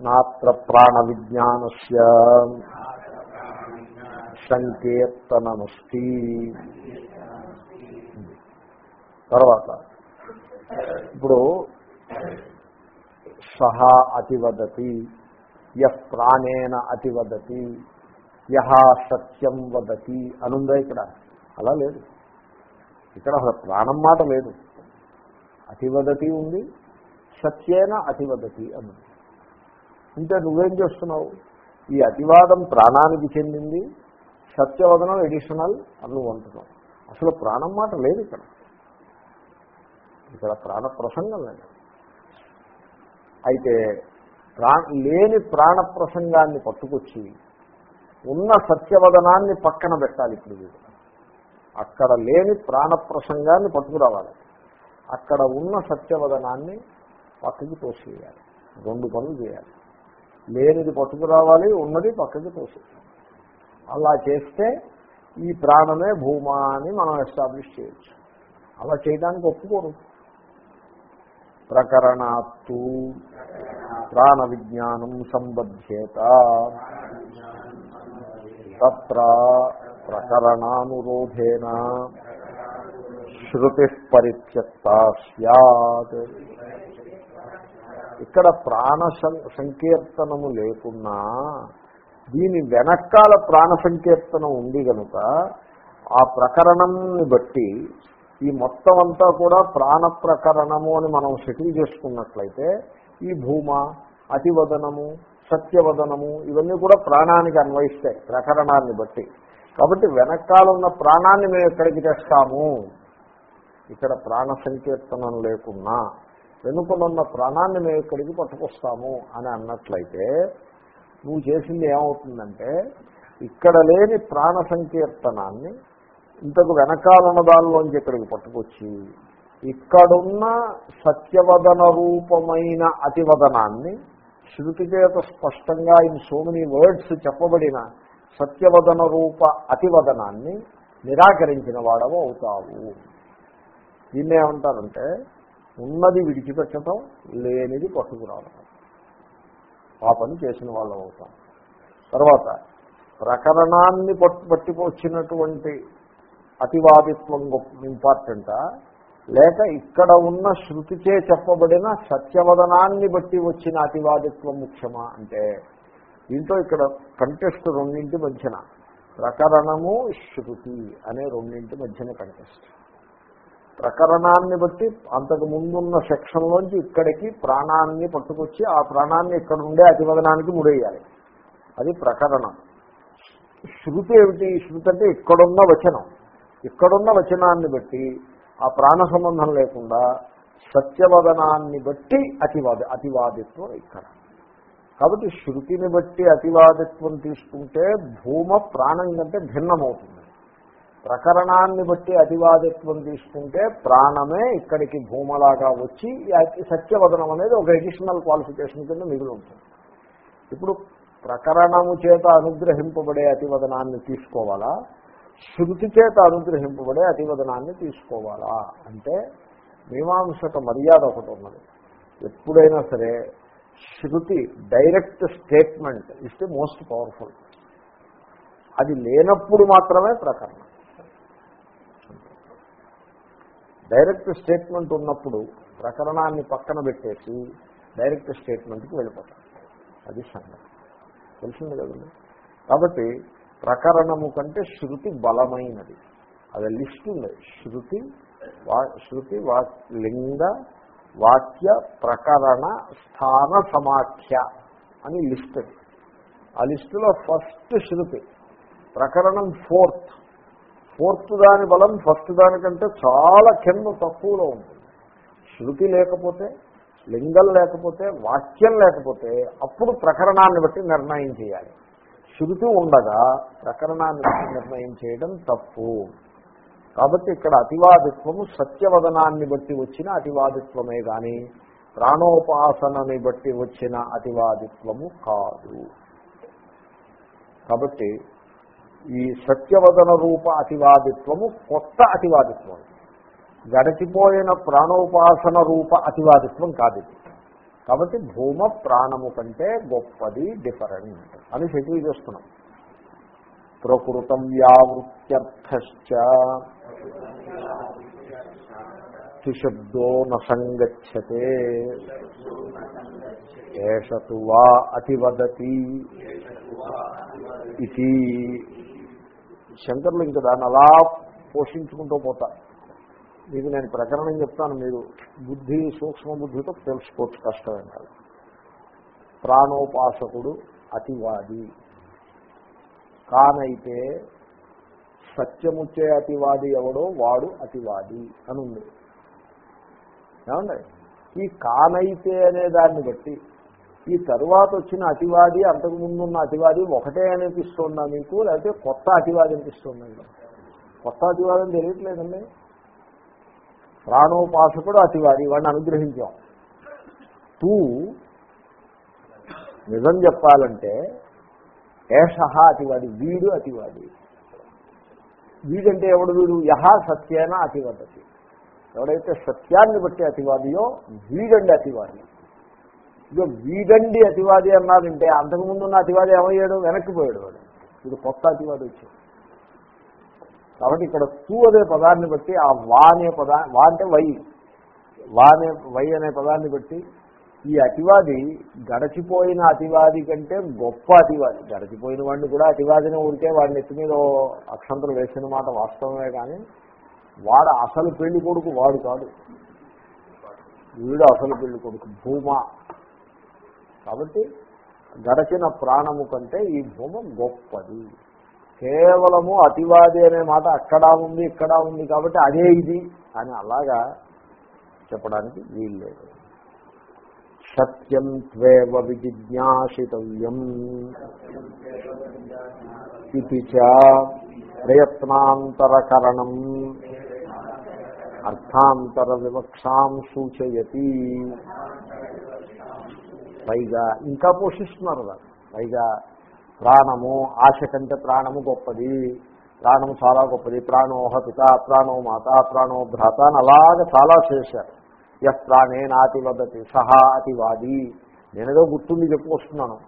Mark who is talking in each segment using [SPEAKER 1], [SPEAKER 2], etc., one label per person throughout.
[SPEAKER 1] నాత్ర ప్రాణ విజ్ఞానస్య సంకీర్తనమస్తి తర్వాత ఇప్పుడు సహా అతివదతి యహ్ ప్రాణేన అతివదతి యహ సత్యం వదతి అనుందా ఇక్కడ? అలా లేదు. ఇక్కడ అసలు ప్రాణం మాట లేదు. అతివదతి ఉంది సత్యేన అతివదతి అని అంటే నువ్వేం చేస్తున్నావు? ఈ అతివాదం ప్రాణానికి చెందింది. సత్యవదనం ఎడిషనల్ అని నువ్వు అంటున్నావు. అసలు ప్రాణం మాట లేదు ఇక్కడ. ఇక్కడ ప్రాణ ప్రసంగం లేదు. అయితే ప్రా లేని ప్రాణ ప్రసంగాన్ని పట్టుకొచ్చి ఉన్న సత్యవదనాన్ని పక్కన పెట్టాలి ఇప్పుడు వీడు. అక్కడ లేని ప్రాణ ప్రసంగాన్ని పట్టుకురావాలి. అక్కడ ఉన్న సత్యవదనాన్ని పక్కకి తోసేయాలి. రెండు పనులు చేయాలి. లేనిది పట్టుకురావాలి ఉన్నది పక్కకి తోసేయాలి అలా చేస్తే ఈ ప్రాణమే భూమా అని మనం ఎస్టాబ్లిష్ చేయొచ్చు. అలా చేయడానికి ఒప్పుకోరు. ప్రకరణాత్తు ప్రాణ విజ్ఞానం సంబధ్యేత. తత్ర ప్రకరణానురోధేన శృతి పరిత్యక్త సత్ ఇక్కడ ప్రాణ సం- సంకీర్తనము లేకున్నా దీని వెనకాల ప్రాణ సంకీర్తనం ఉంది కనుక ఆ ప్రకరణంని బట్టి ఈ మొత్తం అంతా కూడా ప్రాణ ప్రకరణము అని మనం సెటిల్ చేసుకున్నట్లయితే ఈ భూమ అతివదనము సత్యవదనము ఇవన్నీ కూడా ప్రాణానికి అన్వయిస్తాయి ప్రకరణాన్ని బట్టి. కాబట్టి వెనకాల ఉన్న ప్రాణాన్ని మేము ఎక్కడికి తెస్తాము? ఇక్కడ ప్రాణ సంకీర్తనం లేకున్నా. వెనుకనున్న ప్రాణాన్ని మేము ఇక్కడికి పట్టుకొస్తాము అని అన్నట్లయితే నువ్వు చేసింది ఏమవుతుందంటే ఇక్కడ లేని ప్రాణ సంకీర్తనాన్ని ఇంతకు వెనకాలన్న దానిలోంచి ఇక్కడికి పట్టుకొచ్చి ఇక్కడున్న సత్యవదన రూపమైన అతివదనాన్ని శృతి చేత స్పష్టంగా ఇన్ సో మెనీ వర్డ్స్ చెప్పబడిన సత్యవదన రూప అతివదనాన్ని నిరాకరించిన వాడవు అవుతావు. దీన్ని ఏమంటారంటే ఉన్నది విడిచిపెట్టడం లేనిది పట్టుకురావడం. ఆ పని చేసిన వాళ్ళం అవుతాం. తర్వాత ప్రకరణాన్ని పట్టు పట్టుకొచ్చినటువంటి అతివాదిత్వం ఇంపార్టెంటా? లేక ఇక్కడ ఉన్న శృతిచే చెప్పబడిన సత్యవదనాన్ని బట్టి వచ్చిన అతివాదిత్వం ముఖ్యమా అంటే? దీంట్లో ఇక్కడ కంటెస్ట్ రెండింటి మధ్యన ప్రకరణము శృతి అనే రెండింటి మధ్యన కంటెస్ట్ ప్రకరణాన్ని బట్టి అంతకు ముందున్న సెక్షన్లోంచి ఇక్కడికి ప్రాణాన్ని పట్టుకొచ్చి ఆ ప్రాణాన్ని ఇక్కడ ఉండే అతివదనానికి ముడేయాలి. అది ప్రకరణం. శృతి ఏమిటి? శృతి అంటే ఇక్కడున్న వచనం. ఇక్కడున్న వచనాన్ని బట్టి ఆ ప్రాణ సంబంధం లేకుండా సత్యవదనాన్ని బట్టి అతివాద అతివాదిత్వం ఇక్కడ. కాబట్టి శృతిని బట్టి అతివాదిత్వం తీసుకుంటే భూమ ప్రాణం కంటే భిన్నమవుతుంది. ప్రకరణాన్ని బట్టి అతివాదిత్వం తీసుకుంటే ప్రాణమే ఇక్కడికి భూమలాగా వచ్చి సత్యవదనం అనేది ఒక ఎడిషనల్ క్వాలిఫికేషన్ కింద మిగిలి ఉంటుంది. ఇప్పుడు ప్రకరణము చేత అనుగ్రహింపబడే అతివదనాన్ని తీసుకోవాలా? శృతి చేత అనుగ్రహింపబడే అతివదనాన్ని తీసుకోవాలా? అంటే మీమాంసక మర్యాద ఒకటి ఉన్నది. ఎప్పుడైనా సరే శృతి direct statement is the most powerful అది లేనప్పుడు మాత్రమే ప్రకరణం. డైరెక్ట్ స్టేట్మెంట్ ఉన్నప్పుడు ప్రకరణాన్ని పక్కన పెట్టేసి డైరెక్ట్ స్టేట్మెంట్కి వెళ్ళిపోతాం. అది సంగతి. తెలిసింది కదండి? కాబట్టి ప్రకరణము కంటే శృతి బలమైనది. అది లిస్ట్ ఉంది. శృతి వా శృతి వా లింగ వాక్య ప్రకరణ స్థాన సమాఖ్య అని లిస్ట్. ఆ లిస్టులో ఫస్ట్ శృతి ప్రకరణం ఫోర్త్. ఫోర్త్ దాని బలం ఫస్ట్ దానికంటే చాలా కింద తక్కువలో ఉంటుంది. శృతి లేకపోతే లింగం లేకపోతే వాక్యం లేకపోతే అప్పుడు ప్రకరణాన్ని బట్టి నిర్ణయం చేయాలి. శృతి ఉండగా ప్రకరణాన్ని బట్టి నిర్ణయం చేయడం తప్పు. కాబట్టి ఇక్కడ అతివాదిత్వము సత్యవదనాన్ని బట్టి వచ్చిన అతివాదిత్వమే కానీ ప్రాణోపాసనని బట్టి వచ్చిన అతివాదిత్వము కాదు. కాబట్టి ఈ సత్యవదన రూప అతివాదిత్వము కొత్త అతివాదిత్వం. గడిచిపోయిన ప్రాణోపాసన రూప అతివాదిత్వం కాదు కాబట్టి భూమ ప్రాణము కంటే గొప్పది డిఫరెంట్ అని సెటిల్ చేస్తున్నాం ప్రకృతం వ్యావృత్యర్థశ్చ. శబ్దో నసంగచ్చతే. ఏషతు వా అతివదతి. ఇది శంకర్లు ఇంకా దాన్ని అలా పోషించుకుంటూ పోతా. మీకు నేను ప్రకరణం చెప్తాను మీరు బుద్ధి సూక్ష్మ బుద్ధితో తెలుసుకోవచ్చు కష్టమే కాదు ప్రాణోపాసకుడు అతివాది. కానైతే సత్యముచ్చే అతివాది ఎవడో వాడు అతివాది అని ఉంది ఏమండి? ఈ కానైతే అనే దాన్ని బట్టి ఈ తరువాత వచ్చిన అతివాది అంతకుముందు ఉన్న అతివాది ఒకటే అనిపిస్తుందా మీకు? లేకపోతే కొత్త అతివాది అనిపిస్తుందండి కొత్త అతివాదం తెలియట్లేదండి. ప్రాణోపాసకుడు అతివాది వాడిని అనుగ్రహించాం. టూ నిజం చెప్పాలంటే ఏష అతివాది వీడు అతివాది. వీడంటే ఎవడు వీడు? యహ సత్యేన అతివదతి. ఎవడైతే సత్యాన్ని బట్టి అతివాదియో వీడండి అతివాది. ఇక వీడండి అతివాది అన్నారంటే అంతకుముందు ఉన్న అతివాది ఏమయ్యాడు? వెనక్కిపోయాడు వాడు. ఇది కొత్త అతివాది వచ్చాడు. కాబట్టి ఇక్కడ తూ అనే పదాన్ని బట్టి ఆ వా అనే పదా వా అంటే వై. వా అనే వై అనే పదాన్ని బట్టి ఈ అతివాది గడచిపోయిన అతివాది కంటే గొప్ప అతివాది. గడచిపోయిన వాడిని కూడా అతివాదిని ఊరికే వాడిని ఎత్తి మీద అక్షంతలు వేసిన మాట వాస్తవమే కానీ వాడు అసలు పెళ్ళి కొడుకు వాడు కాదు. వీడు అసలు పెళ్ళి కొడుకు. భూమా. కాబట్టి గడచిన ప్రాణము కంటే ఈ భూమ గొప్పది. కేవలము అతివాది అనే మాట అక్కడ ఉంది ఇక్కడ ఉంది కాబట్టి అదే ఇది అని అలాగా చెప్పడానికి వీల్లేదు. సత్యం త్వేవ విజిజ్ఞాసితవ్యం ఇది చ ప్రయత్నాంతరకరణం అర్థాంతర వివక్షాం సూచయతి. పైగా ఇంకా పోషిస్తున్నారు కదా పైగా ప్రాణము ఆశ కంటే ప్రాణము గొప్పది. ప్రాణము చాలా గొప్పది. ప్రాణోహ పిత ప్రాణో మాత ప్రాణో భ్రాత అని అలాగ చాలా చేశారు. ఎస్ ప్రాణే నాతి వదతి సహా అతివాది. నేనేదో గుర్తుండి చెప్పుకొస్తున్నాను.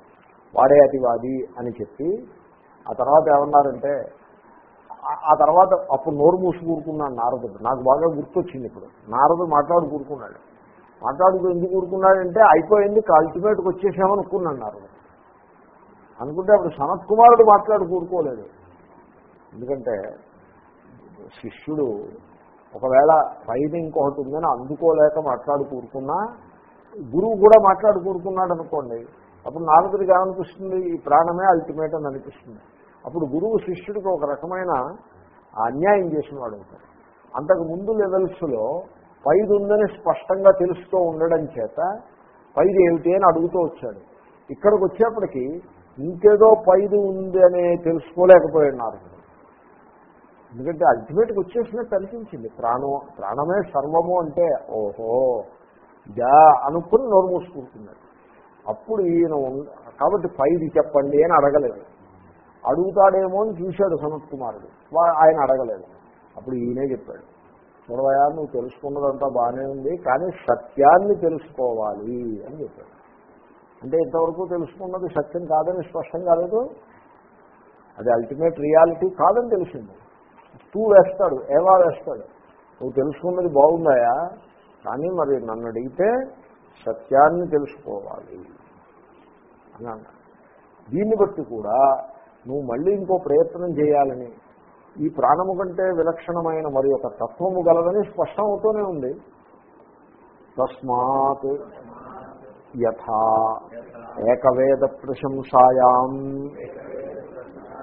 [SPEAKER 1] వాడే అతివాది అని చెప్పి ఆ తర్వాత ఏమన్నారంటే ఆ తర్వాత అప్పుడు నోరు మూసి కూరుకున్నాడు నారదుడు. నాకు బాగా గుర్తొచ్చింది ఇప్పుడు. నారదుడు మాట్లాడు కూరుకున్నాడు మాట్లాడుతూ ఎందుకు ఊరుకున్నాడంటే అయిపోయింది అల్టిమేట్కి వచ్చేసామనుకున్నాడు అన్నారు అనుకుంటే అప్పుడు సనత్ కుమారుడు మాట్లాడు కూరుకోలేదు ఎందుకంటే శిష్యుడు ఒకవేళ పైన ఇంకొకటి ఉందని అందుకోలేక మాట్లాడు కూరుకున్నా గురువు కూడా మాట్లాడు కూరుకున్నాడు అనుకోండి అప్పుడు నారదుడికి ఏమనిపిస్తుంది? ఈ ప్రాణమే అల్టిమేట్ అని అనిపిస్తుంది. అప్పుడు గురువు శిష్యుడికి ఒక రకమైన అన్యాయం చేసిన వాడు అవుతాడు. అంతకు ముందు లెవెల్స్లో పైది ఉందని స్పష్టంగా తెలుస్తూ ఉండడం చేత పైది ఏమిటి అని అడుగుతూ వచ్చాడు. ఇక్కడికి వచ్చేప్పటికి ఇంకేదో పైది ఉంది అని తెలుసుకోలేకపోయినారు. ఎందుకంటే అల్టిమేట్గా వచ్చేసినట్టు అనిపించింది. ప్రాణం ప్రాణమే సర్వము అంటే ఓహో ఇదా అనుకుని నోరు మూసుకుంటున్నాడు. అప్పుడు ఈయన కాబట్టి పైది చెప్పండి అని అడగలేదు. అడుగుతాడేమో అని చూశాడు సనత్ కుమారుడు. ఆయన అడగలేదు. అప్పుడు ఈయనే చెప్పాడు. చూడవయా నువ్వు తెలుసుకున్నదంతా బాగానే ఉంది కానీ సత్యాన్ని తెలుసుకోవాలి అని చెప్పాడు. అంటే ఇంతవరకు తెలుసుకున్నది సత్యం కాదని స్పష్టం కాలేదు. అది అల్టిమేట్ రియాలిటీ కాదని తెలిసింది. టూ వేస్తాడు ఏవా వేస్తాడు. నువ్వు తెలుసుకున్నది బాగుందాయా కానీ మరి నన్ను అడిగితే సత్యాన్ని తెలుసుకోవాలి అని అన్నాడు. దీన్ని బట్టి కూడా నువ్వు మళ్ళీ ఇంకో ప్రయత్నం చేయాలని ఈ ప్రాణము కంటే విలక్షణమైన మరి ఒక తత్వము గలదని స్పష్టం అవుతూనే ఉంది. తస్మాత్ యథా ఏకవేద ప్రశంసాయాం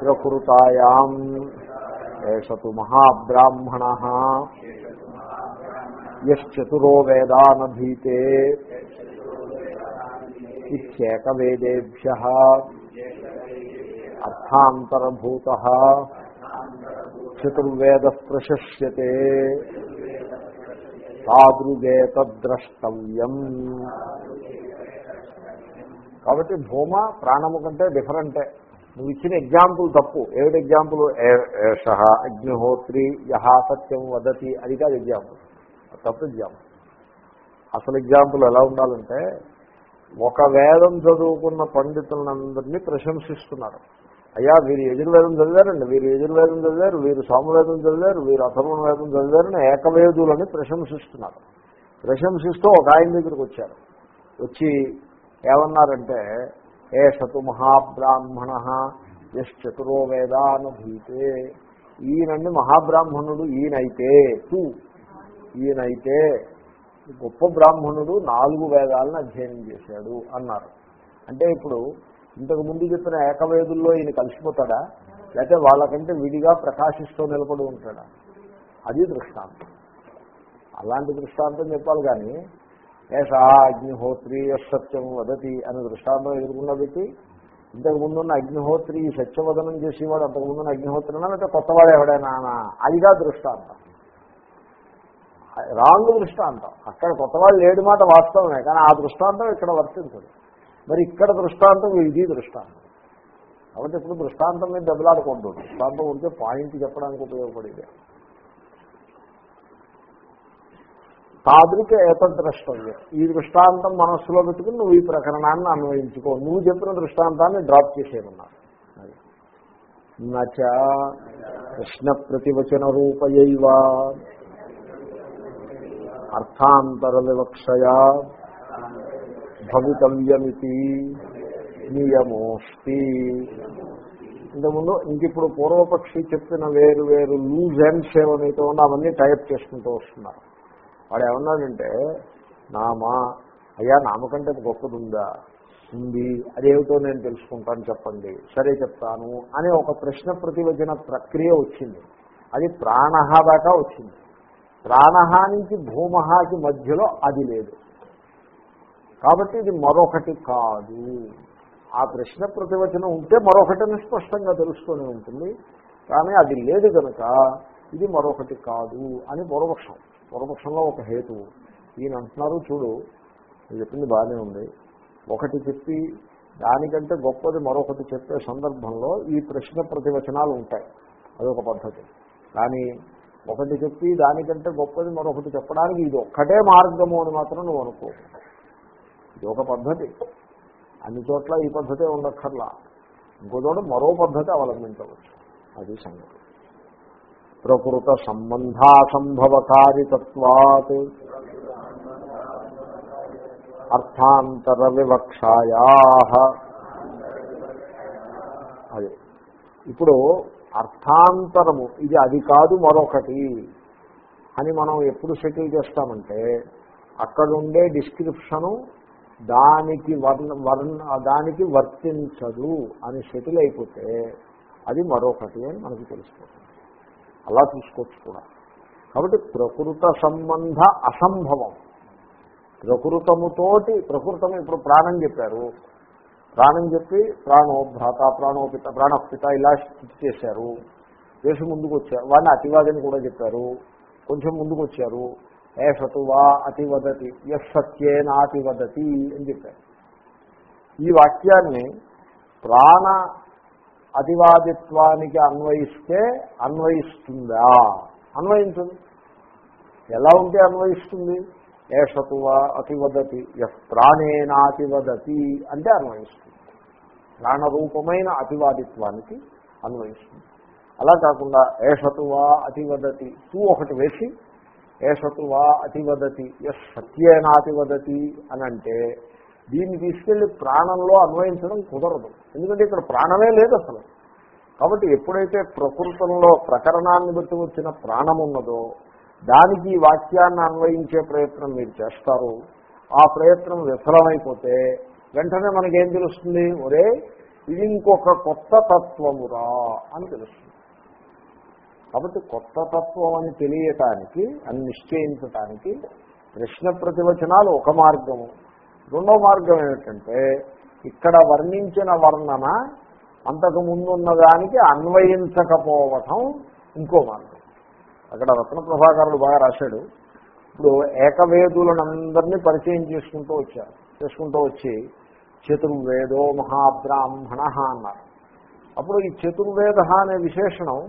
[SPEAKER 1] ప్రకృతాయాం ఏషతు మహాబ్రాహ్మణ యశ్చతురో వేదానధీతే ఇత్యేకవేదేభ్య అర్థాంతరభూత చతుర్వేద ప్రశస్యతే తాదృగేతద్రష్టవ్యం కాబట్టి భూమ ప్రాణము కంటే డిఫరెంటే నువ్వు ఇచ్చిన ఎగ్జాంపుల్ తప్పు. ఏమిటి ఎగ్జాంపుల్ ఏష అగ్నిహోత్రి యహ సత్యం వదతి అది కాదు ఎగ్జాంపుల్ తప్పు ఎగ్జాంపుల్ అసలు ఎగ్జాంపుల్ ఎలా ఉండాలంటే ఒక వేదం చదువుకున్న పండితులందరినీ ప్రశంసిస్తున్నారు. అయ్యా వీరు యజుర్వేదం చదివారండి. వీరు యజుర్వేదం చదివారు వీరు సామవేదం చదివారు వీరు అథర్వణ వేదం చదివారని ఏకవేదులని ప్రశంసిస్తున్నారు. ప్రశంసిస్తూ ఒక ఆయన దగ్గరికి వచ్చారు. వచ్చి ఏమన్నారంటే ఏ సతు మహాబ్రాహ్మణ ఎస్ చతురో వేదానుభూతే. ఈయనండి మహాబ్రాహ్మణుడు ఈయనైతే తూ. ఈయనైతే గొప్ప బ్రాహ్మణుడు నాలుగు వేదాలను అధ్యయనం చేశాడు అన్నారు. అంటే ఇప్పుడు ఇంతకు ముందు చెప్పిన ఏకవేదుల్లో ఈయన కలిసిపోతాడా? లేకపోతే వాళ్ళకంటే విడిగా ప్రకాశిస్తూ నిలబడి ఉంటాడా? అది దృష్టాంతం. అలాంటి దృష్టాంతం చెప్పాలి కానీ ఏషా అగ్నిహోత్రి సత్యం వదతి అనే దృష్టాంతం ఎదుర్కొన్న వ్యక్తి ఇంతకు ముందున్న అగ్నిహోత్రి సత్యవదనం చేసేవాడు అంతకు ముందున్న అగ్నిహోత్రినా లేకపోతే కొత్తవాడు ఎవడైనా అదిగా దృష్టాంతం. రాంగ్ దృష్టాంతం. అక్కడ కొత్తవాళ్ళు లేడు మాట వాస్తవమే కానీ ఆ దృష్టాంతం ఇక్కడ వర్తించదు. మరి ఇక్కడ దృష్టాంతం ఇది దృష్టాంతం. కాబట్టి ఇప్పుడు దృష్టాంతం మీద దెబ్బలాడకూడదు దృష్టాంతం ఉంటే పాయింట్ చెప్పడానికి ఉపయోగపడేది. తాదృక ఏతద్రష్టవ్యం ఈ దృష్టాంతం మనస్సులో పెట్టుకుని నువ్వు ఈ ప్రకరణాన్ని అన్వయించుకో. నువ్వు చెప్పిన దృష్టాంతాన్ని డ్రాప్ చేసేయమన్నారు. నచ కృష్ణ ప్రతివచన రూపయైవ అర్థాంతర వివక్షయా భవితవ్యమితి నియమోస్తి ఇంతకుముందు ఇంక ఇప్పుడు పూర్వపక్షి చెప్పిన వేరు వేరు లూజ్ ఎండ్స్ ఏమైతే ఉన్నా అవన్నీ టైప్ చేసుకుంటూ వస్తున్నారు. వాడు ఏమన్నాడంటే నామా అయ్యా నామకంటే గొప్పది ఉందా ఉంది. అదేమిటో నేను తెలుసుకుంటాను చెప్పండి. సరే చెప్తాను. అనే ఒక ప్రశ్న ప్రతివచన ప్రక్రియ వచ్చింది. అది ప్రాణహ దాకా వచ్చింది. ప్రాణహ నుంచి భూమహాకి మధ్యలో అది లేదు. కాబట్టి ఇది మరొకటి కాదు. ఆ ప్రశ్న ప్రతివచనం ఉంటే మరొకటిని స్పష్టంగా తెలుస్తూనే ఉంటుంది. కానీ అది లేదు కనుక ఇది మరొకటి కాదు అని పూర్వపక్షం పూర్వపక్షంలో ఒక హేతువు ఈయన అంటున్నారు చూడు చెప్పింది బాగానే ఉంది. ఒకటి చెప్పి దానికంటే గొప్పది మరొకటి చెప్పే సందర్భంలో ఈ ప్రశ్న ప్రతివచనాలు ఉంటాయి. అదొక పద్ధతి. కానీ ఒకటి చెప్పి దానికంటే గొప్పది మరొకటి చెప్పడానికి ఇది ఒక్కటే మార్గము అని మాత్రం నువ్వు అనుకో. ఇది ఒక పద్ధతి. అన్ని చోట్ల ఈ పద్ధతే ఉండక్కర్లా. ఇంకో చోట మరో పద్ధతి అవలంబించవచ్చు. అది సంగతి. ప్రకృత సంబంధాసంభవకారితత్వాత్ అర్థాంతర వివక్షాయా. అది. ఇప్పుడు అర్థాంతరము ఇది అది కాదు మరొకటి అని మనం ఎప్పుడు సెటిల్ చేస్తామంటే అక్కడుండే డిస్క్రిప్షను దానికి వర్ణ వర్ణ దానికి వర్తించదు అని సెటిల్ అయిపోతే అది మరొకటి అని మనకు తెలిసిపోతుంది. అలా చూసుకోవచ్చు కూడా. కాబట్టి ప్రకృత సంబంధ అసంభవం. ప్రకృతముతోటి ప్రకృతం ఇప్పుడు ప్రాణం చెప్పారు. ప్రాణం చెప్పి ప్రాణోభ్రాత ప్రాణోపిత ప్రాణపిత ఇలా స్థితి చేశారు. చేసి ముందుకు వచ్చారు వాడిని అతివాదని కూడా చెప్పారు. కొంచెం ముందుకు వచ్చారు ఏషతు వా అతివదతి ఎస్ సత్యేనాతివదతి అని చెప్పారు. ఈ వాక్యాన్ని ప్రాణ అతివాదిత్వానికి అన్వయిస్తే అన్వయిస్తుందా? అన్వయించదు. ఎలా ఉంటే అన్వయిస్తుంది? ఏ సతువ అతివదతి ఎస్ ప్రాణేనాతివదతి అంటే అన్వయిస్తుంది. ప్రాణరూపమైన అతివాదిత్వానికి అన్వయిస్తుంది. అలా కాకుండా ఏ సతువా అతివదతి తూ ఒకటి వేసి ఏ వా అతివదతి ఎస్ సత్యేనాతివదతి అని అంటే దీన్ని తీసుకెళ్ళి ప్రాణంలో అన్వయించడం కుదరదు. ఎందుకంటే ఇక్కడ ప్రాణమే లేదు అసలు. కాబట్టి ఎప్పుడైతే ప్రకృతంలో ప్రకరణాన్ని బట్టి వచ్చిన ప్రాణం ఉన్నదో దానికి ఈ వాక్యాన్ని అన్వయించే ప్రయత్నం మీరు చేస్తారు. ఆ ప్రయత్నం విఫలమైపోతే వెంటనే మనకేం తెలుస్తుంది? ఒరే ఇది ఇంకొక కొత్త తత్వమురా అని తెలుస్తుంది. కాబట్టి కొత్త తత్వం అని తెలియటానికి అని నిశ్చయించటానికి ప్రశ్న ప్రతివచనాలు ఒక మార్గము. రెండో మార్గం ఏమిటంటే ఇక్కడ వర్ణించిన వర్ణన అంతకు ముందున్న దానికి అన్వయించకపోవటం ఇంకో మార్గం. అక్కడ రత్న ప్రభాకరుడు బాగా రాశాడు. ఇప్పుడు ఏకవేదులనందరినీ పరిచయం చేసుకుంటూ వచ్చారు. చేసుకుంటూ వచ్చి చతుర్వేదో మహాబ్రాహ్మణ అన్నారు. అప్పుడు ఈ చతుర్వేద అనే విశేషణం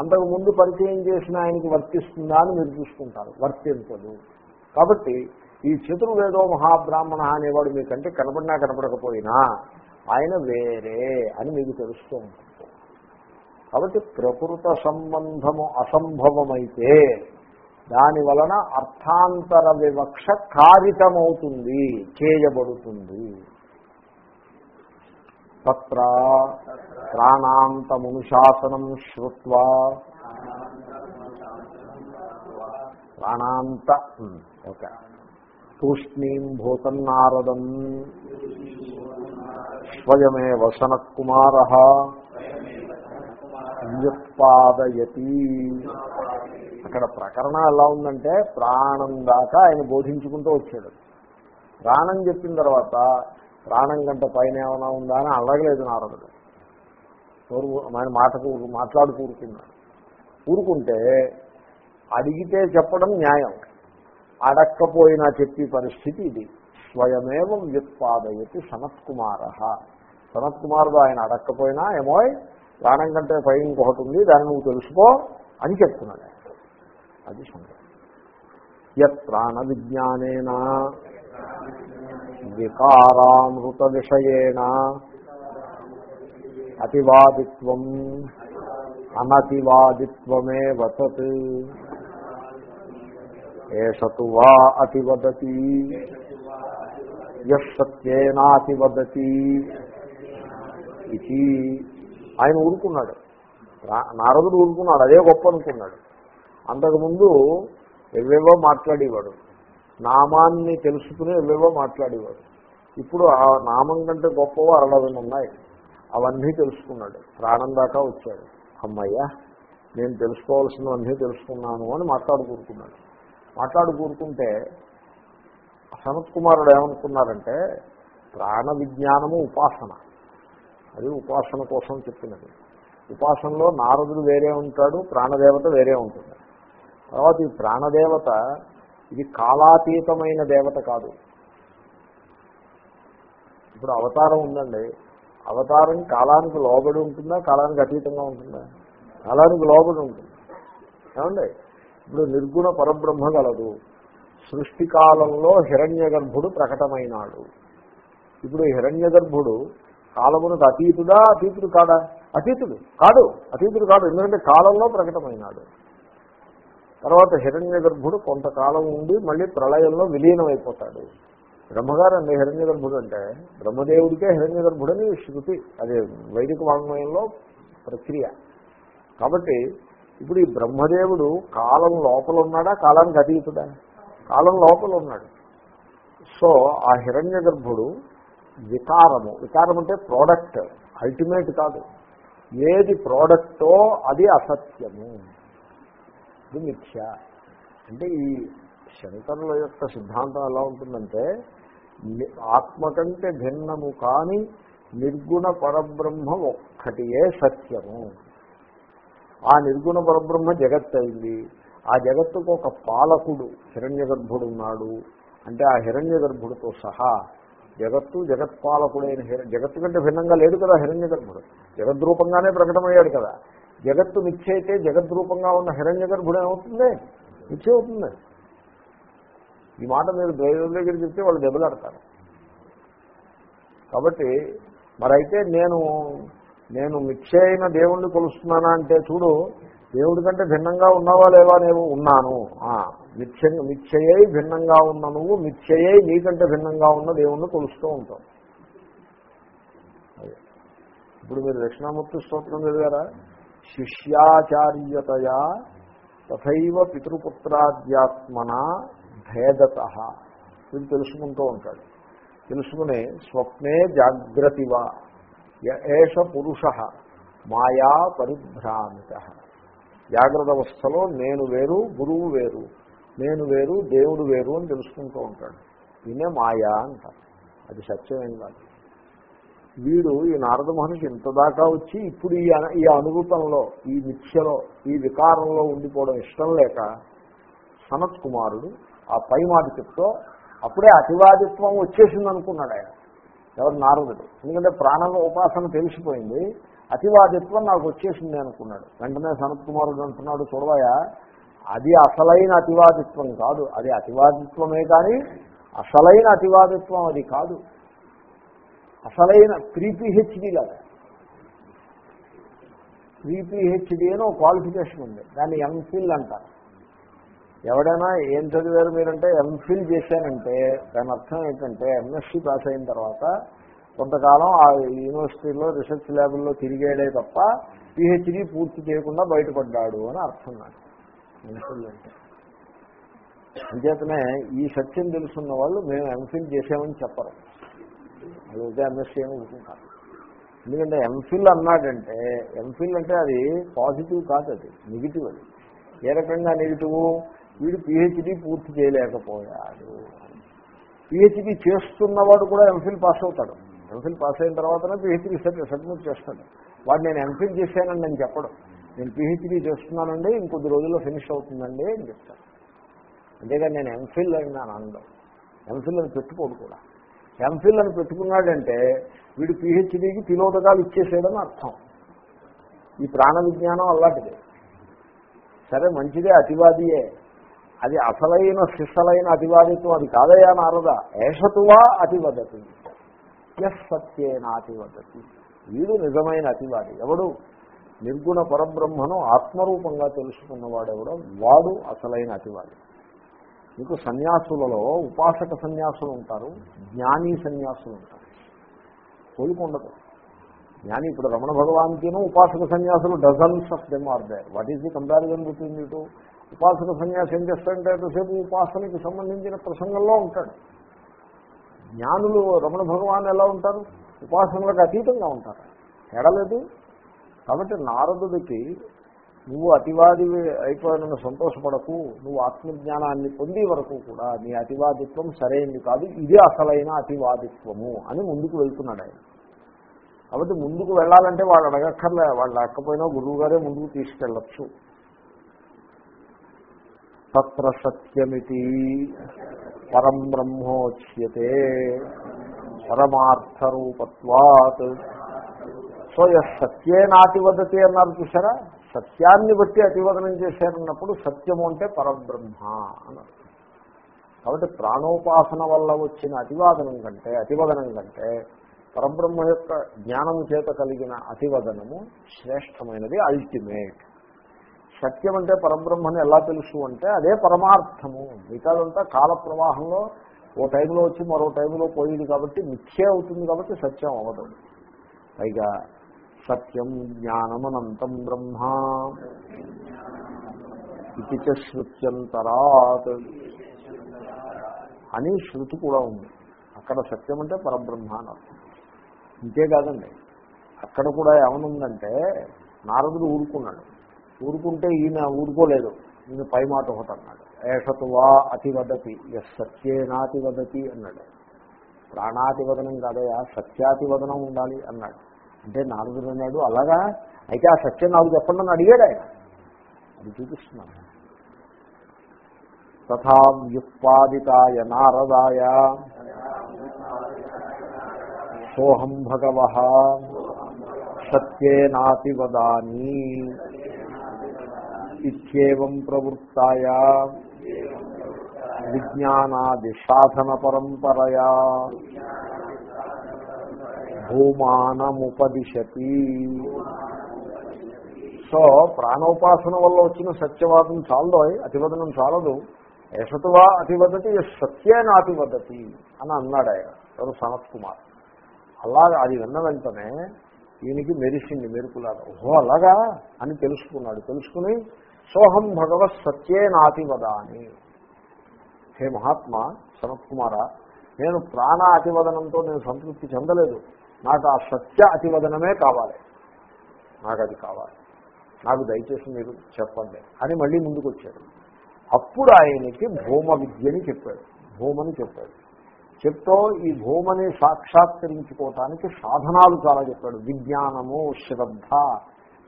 [SPEAKER 1] అంతకు ముందు పరిచయం చేసిన ఆయనకి వర్తిస్తుందా అని మీరు చూసుకుంటారు వర్తింపదు. కాబట్టి ఈ చతుర్వేదో మహాబ్రాహ్మణ అనేవాడు మీకంటే కనపడినా కనపడకపోయినా ఆయన వేరే అని మీకు తెలుస్తూ ఉంటుంది. కాబట్టి ప్రకృత సంబంధము అసంభవమైతే దాని వలన అర్థాంతర వివక్ష కారితమవుతుంది చేయబడుతుంది. తత్ర ప్రాణాంతమునుశాసనం శ్రుత్వా. ప్రాణాంత ఓకే. తూష్ణీం భూతన్నారదం స్వయమే సనత్కుమార వ్యుత్పాదయతి అక్కడ ప్రకరణం ఎలా ఉందంటే ప్రాణం దాకా ఆయన బోధించుకుంటూ వచ్చాడు. ప్రాణం చెప్పిన తర్వాత ప్రాణం కంటే పైన ఏమైనా ఉందా అని అడగలేదు నారదుడు. నోరు ఆయన మాటకు మాట్లాడు కూరుకున్నాడు. కూరుకుంటే అడిగితే చెప్పడం న్యాయం. అడక్కపోయినా చెప్పే పరిస్థితి ఇది. స్వయమేవ వ్యుత్పాదయతి సనత్కుమార. సనత్కుమారుడు ఆయన అడక్కపోయినా ఏమోయ్ ప్రాణం కంటే పై ఇంకొకటి ఉంది దాన్ని నువ్వు తెలుసుకో అని చెప్తున్నాడు. అది సంగతి. యత్ ప్రాణ విజ్ఞానేనా. వికారామృత విషయేణ అతివాదిత్వం అనతివాదిత్వమే వసత్ ఏషతు వా అతివదతి యత్యేనాతివదతి ఇది ఆయన ఊరుకున్నాడు. నారదుడు ఊరుకున్నాడు అదే గొప్ప అనుకున్నాడు. అంతకుముందు ఎవేవో మాట్లాడేవాడు. నామాన్ని తెలుసుకుని ఎవేవో మాట్లాడేవాడు. ఇప్పుడు ఆ నామం కంటే గొప్పవో అరవై ఉన్నాయి. అవన్నీ తెలుసుకున్నాడు. ప్రాణం దాకా వచ్చాడు. అమ్మయ్య నేను తెలుసుకోవాల్సినవన్నీ తెలుసుకున్నాను అని మాట్లాడు కూరుకున్నాడు. మాట్లాడు కూరుకుంటే సనత్ కుమారుడు ఏమనుకున్నారంటే ప్రాణ విజ్ఞానము ఉపాసన. అది ఉపాసన కోసం చెప్పినది. ఉపాసనలో నారదుడు వేరే ఉంటాడు ప్రాణదేవత వేరే ఉంటుంది. తర్వాత ఈ ప్రాణదేవత ఇది కాలాతీతమైన దేవత కాదు. ఇప్పుడు అవతారం ఉందండి. అవతారం కాలానికి లోబడి ఉంటుందా? కాలానికి అతీతంగా ఉంటుందా? కాలానికి లోబడి ఉంటుంది. ఏమండి? ఇప్పుడు నిర్గుణ పరబ్రహ్మ గలదు. సృష్టి కాలంలో హిరణ్య గర్భుడు ప్రకటమైనాడు. ఇప్పుడు హిరణ్య గర్భుడు కాలమునకు అతీతుడా? అతీతుడు కాడా అతీతుడు కాదు. అతీతుడు కాదు. ఎందుకంటే కాలంలో ప్రకటమైనాడు. తర్వాత హిరణ్య గర్భుడు కొంతకాలం ఉండి మళ్ళీ ప్రళయంలో విలీనమైపోతాడు. బ్రహ్మగారు అండి హిరణ్య గర్భుడు అంటే బ్రహ్మదేవుడికే హిరణ్య గర్భుడని శృతి. అదే వైదిక వాంగ్మయంలో ప్రక్రియ. కాబట్టి ఇప్పుడు ఈ బ్రహ్మదేవుడు కాలం లోపల ఉన్నాడా కాలానికి అతీతుడా? కాలం లోపల ఉన్నాడు. సో ఆ హిరణ్య గర్భుడు వికారము. వికారం అంటే ప్రోడక్ట్ అల్టిమేట్ కాదు. ఏది ప్రోడక్టో అది అసత్యము. ఇది మిథ్య అంటే ఈ శంకరుల యొక్క సిద్ధాంతం ఎలా ఉంటుందంటే ని- ఆత్మ కంటే భిన్నము కాని నిర్గుణ పరబ్రహ్మ ఒక్కటియే సత్యము. ఆ నిర్గుణ పరబ్రహ్మ జగత్ అయింది. ఆ జగత్తుకు ఒక పాలకుడు హిరణ్య గర్భుడు ఉన్నాడు అంటే ఆ హిరణ్య గర్భుడితో సహా జగత్తు జగత్పాలకుడైన హిర జగత్తు కంటే భిన్నంగా లేడు కదా హిరణ్య గర్భుడు జగద్రూపంగానే ప్రకటమయ్యాడు కదా. జగత్తు మిథ్య అయితే జగద్రూపంగా ఉన్న హిరణ్య గర్భుడు ఏమవుతుంది? మిథ్య అవుతుంది ఈ మాట మీరు దైవం దగ్గర చెప్తే వాళ్ళు దెబ్బలాడతారు. కాబట్టి మరైతే నేను నేను మిథ్య అయిన దేవుణ్ణి కొలుస్తున్నానా అంటే చూడు దేవుడి కంటే భిన్నంగా ఉన్నావా లేవా నేను ఉన్నాను. ఆ, మిథ్య మిథ్యయై భిన్నంగా ఉన్న నువ్వు మిథ్యయై నీకంటే భిన్నంగా ఉన్న దేవుణ్ణి కొలుస్తూ ఉంటావు. ఇప్పుడు మీరు దక్షిణామూర్తి స్తోత్రం చదివారా? శిష్యాచార్యతయా తథైవ పితృపుత్రాధ్యాత్మన భేదత వీడు తెలుసుకుంటూ ఉంటాడు. తెలుసుకుని స్వప్నే జాగ్రతివా ఏష పురుష మాయా పరిభ్రామిత. జాగ్రత్త అవస్థలో నేను వేరు గురువు వేరు నేను వేరు దేవుడు వేరు అని తెలుసుకుంటూ ఉంటాడు. దీన్నే మాయా అంటారు. అది సత్యమేం కాదు వీడు ఈ నారద మహర్షి ఇంత దాకా వచ్చి ఇప్పుడు ఈ ఈ అనుభూతంలో ఈ నిత్యలో ఈ వికారంలో ఉండిపోవడం ఇష్టం లేక సనత్ కుమారుడు ఆ పై మాట చెప్తో అప్పుడే అతివాదిత్వం వచ్చేసింది అనుకున్నాడు ఆయన. ఎవరు? నారదుడు. ఎందుకంటే ప్రాణం ఉపాసన తెలిసిపోయింది. అతివాదిత్వం నాకు వచ్చేసింది అనుకున్నాడు. వెంటనే సనత్ కుమారుడు అంటున్నాడు చూడవయా అది అసలైన అతివాదిత్వం కాదు. అది అతివాదిత్వమే కానీ అసలైన అతివాదిత్వం అది కాదు. అసలైన త్రీపీహెచ్డి లాగా. త్రీపీహెచ్డి అని ఒక క్వాలిఫికేషన్ ఉంది. దాన్ని ఎంఫిల్ అంటారు ఎవడైనా ఏం చదివారు మీరంటే ఎంఫిల్ చేశానంటే దాని అర్థం ఏంటంటే ఎంఎస్సి పాస్ అయిన తర్వాత కొంతకాలం ఆ యూనివర్సిటీలో రీసెర్చ్ ల్యాబ్లో తిరిగాడే తప్ప పిహెచ్డి పూర్తి చేయకుండా బయటపడ్డాడు అని అర్థం నాకు. ఎంఫిల్ అంటే. అంచేతనే ఈ సత్యం తెలుసున్న వాళ్ళు మేము ఎంఫిల్ చేసామని చెప్పరు. అది ఎంఎస్సీ అని ఊరుకుంటారు ఎందుకంటే ఎంఫిల్ అన్నాడంటే ఎంఫిల్ అంటే అది పాజిటివ్ కాదు అది నెగిటివ్ అది. ఏ రకంగా నెగిటివ్? వీడు పిహెచ్డి పూర్తి చేయలేకపోయాడు. పిహెచ్డి చేస్తున్నవాడు కూడా ఎంఫిల్ పాస్ అవుతాడు. ఎంఫిల్ పాస్ అయిన తర్వాతనే పిహెచ్డి సబ్మిట్ చేస్తాడు. వాడు నేను ఎంఫిల్ చేశానని నేను చెప్పడం. నేను పిహెచ్డి చేస్తున్నానండి ఇంకొద్ది రోజుల్లో ఫినిష్ అవుతుందండి అని చెప్తాను అంతేగాని నేను ఎంఫిల్ అని నేను అనడం ఎంఫిల్ అని పెట్టుకోడు కూడా. ఎంఫిల్ అని పెట్టుకున్నాడంటే వీడు పిహెచ్డీకి తిలోదకాలు ఇచ్చేసాడని అర్థం. ఈ ప్రాణ విజ్ఞానం అలాంటిదే. సరే మంచిదే అతివాదియే. అది అసలైన శిశలైన అతివాదిత్వం అది కాదయా నారద? ఏషతువా అతివదతి. ఎస్ సత్యేనాతివదతి వీడు నిజమైన అతివాది. ఎవడు? నిర్గుణ పరబ్రహ్మను ఆత్మరూపంగా తెలుసుకున్నవాడెవడో? వాడు అసలైన అతివాది. మీకు సన్యాసులలో ఉపాసక సన్యాసులు ఉంటారు జ్ఞాని సన్యాసులు ఉంటారు. కోలుకుండదు జ్ఞాని ఇప్పుడు రమణ భగవాన్కిను ఉపాసక సన్యాసులు dozens of them are there what is the comparison between ఇటు ఉపాసక సన్యాసి ఏం చేస్తాడంటే ఎంతసేపు ఉపాసనకి సంబంధించిన ప్రసంగంలో ఉంటాడు. జ్ఞానులు రమణ భగవాన్ ఎలా ఉంటారు? ఉపాసనలకు అతీతంగా ఉంటారు. ఎడలేదు కాబట్టి నారదుడికి నువ్వు అతివాది అయిపోయిన సంతోషపడకు నువ్వు ఆత్మజ్ఞానాన్ని పొందే వరకు కూడా నీ అతివాదిత్వం సరైనది కాదు ఇదే అసలైన అతివాదిత్వము అని ముందుకు వెళ్తున్నాడు ఆయన. కాబట్టి ముందుకు వెళ్ళాలంటే వాళ్ళు అడగక్కర్లే వాళ్ళు లేకపోయినా గురువు గారే ముందుకు తీసుకెళ్ళచ్చు. తత్ర సత్యమితి పరం బ్రహ్మోచ్యతే పరమార్థరూపత్వాత్. సో సత్యేనాటి వదతి అన్నారు చూసారా సత్యాన్ని బట్టి అతివదనం చేశారన్నప్పుడు సత్యము అంటే పరబ్రహ్మ అన్నారు కాబట్టి ప్రాణోపాసన వల్ల వచ్చిన అతివాదనం కంటే అతివదనం కంటే పరబ్రహ్మ యొక్క జ్ఞానం చేత కలిగిన అతివదనము శ్రేష్టమైనది అల్టిమేట్ సత్యం అంటే పరబ్రహ్మని ఎలా తెలుసు అంటే అదే పరమార్థము. మిగతాదంతా కాల ప్రవాహంలో ఓ టైంలో వచ్చి మరో టైంలో పోయింది కాబట్టి మిథ్యే అవుతుంది కాబట్టి సత్యం అవ్వదు. పైగా సత్యం జ్ఞానమనంతం బ్రహ్మ ఇది చ శృత్యంతరాత్ అని శృతి కూడా ఉంది. అక్కడ సత్యం అంటే పరబ్రహ్మ అని అర్థం. ఇంతే కాదండి. అక్కడ కూడా ఏమనుందంటే నారదుడు ఊరుకున్నాడు. ఊరుకుంటే ఈయన ఊరుకోలేదు. ఈయన పై మాట ఒకటి అన్నాడు. ఏషతువా అతివదతి ఎస్ సత్యేనాతివదతి అన్నాడు. ప్రాణాతివదనం కాదయా సత్యాతివదనం ఉండాలి అన్నాడు. అంటే నారదుడు అన్నాడు అలాగా? అయితే ఆ సత్యం నాకు చెప్పండి అని అడిగాడు ఆయన. అది చూపిస్తున్నాను. తథా వ్యుత్పాదితాయ నారదాయ. సోహం భగవ. సత్యేనాతి వదాని ఇత్యేవం ప్రవృత్తాయ. విజ్ఞానాది సాధన పరంపరయా. భూమానముపదిశతి. సో ప్రాణోపాసన వల్ల వచ్చిన సత్యవాదం చాలదో అతివదనం చాలదు. ఏషతువా అతివదతి సత్యేన అతివదతి అని అన్నాడు ఆయన ఎవరు? సనత్ కుమార్. అలాగా అది విన్న వెంటనే ఈయనకి మెరిసింది మెరుపులాగా ఓహో అలాగా అని తెలుసుకున్నాడు. తెలుసుకుని సోహం భగవత్ సత్యేనాతివద అని హే మహాత్మా సనత్ కుమార నేను ప్రాణ అతివదనంతో నేను సంతృప్తి చెందలేదు. నాకు ఆ సత్య అతివదనమే కావాలి. నాకు అది కావాలి. నాకు దయచేసి మీరు చెప్పండి అని మళ్ళీ ముందుకు వచ్చాడు అప్పుడు ఆయనకి భూమ విద్యని చెప్పాడు. భూమని చెప్పాడు. చెప్తూ ఈ భూమని సాక్షాత్కరించుకోవటానికి సాధనాలు చాలా చెప్పాడు. విజ్ఞానము శ్రద్ధ.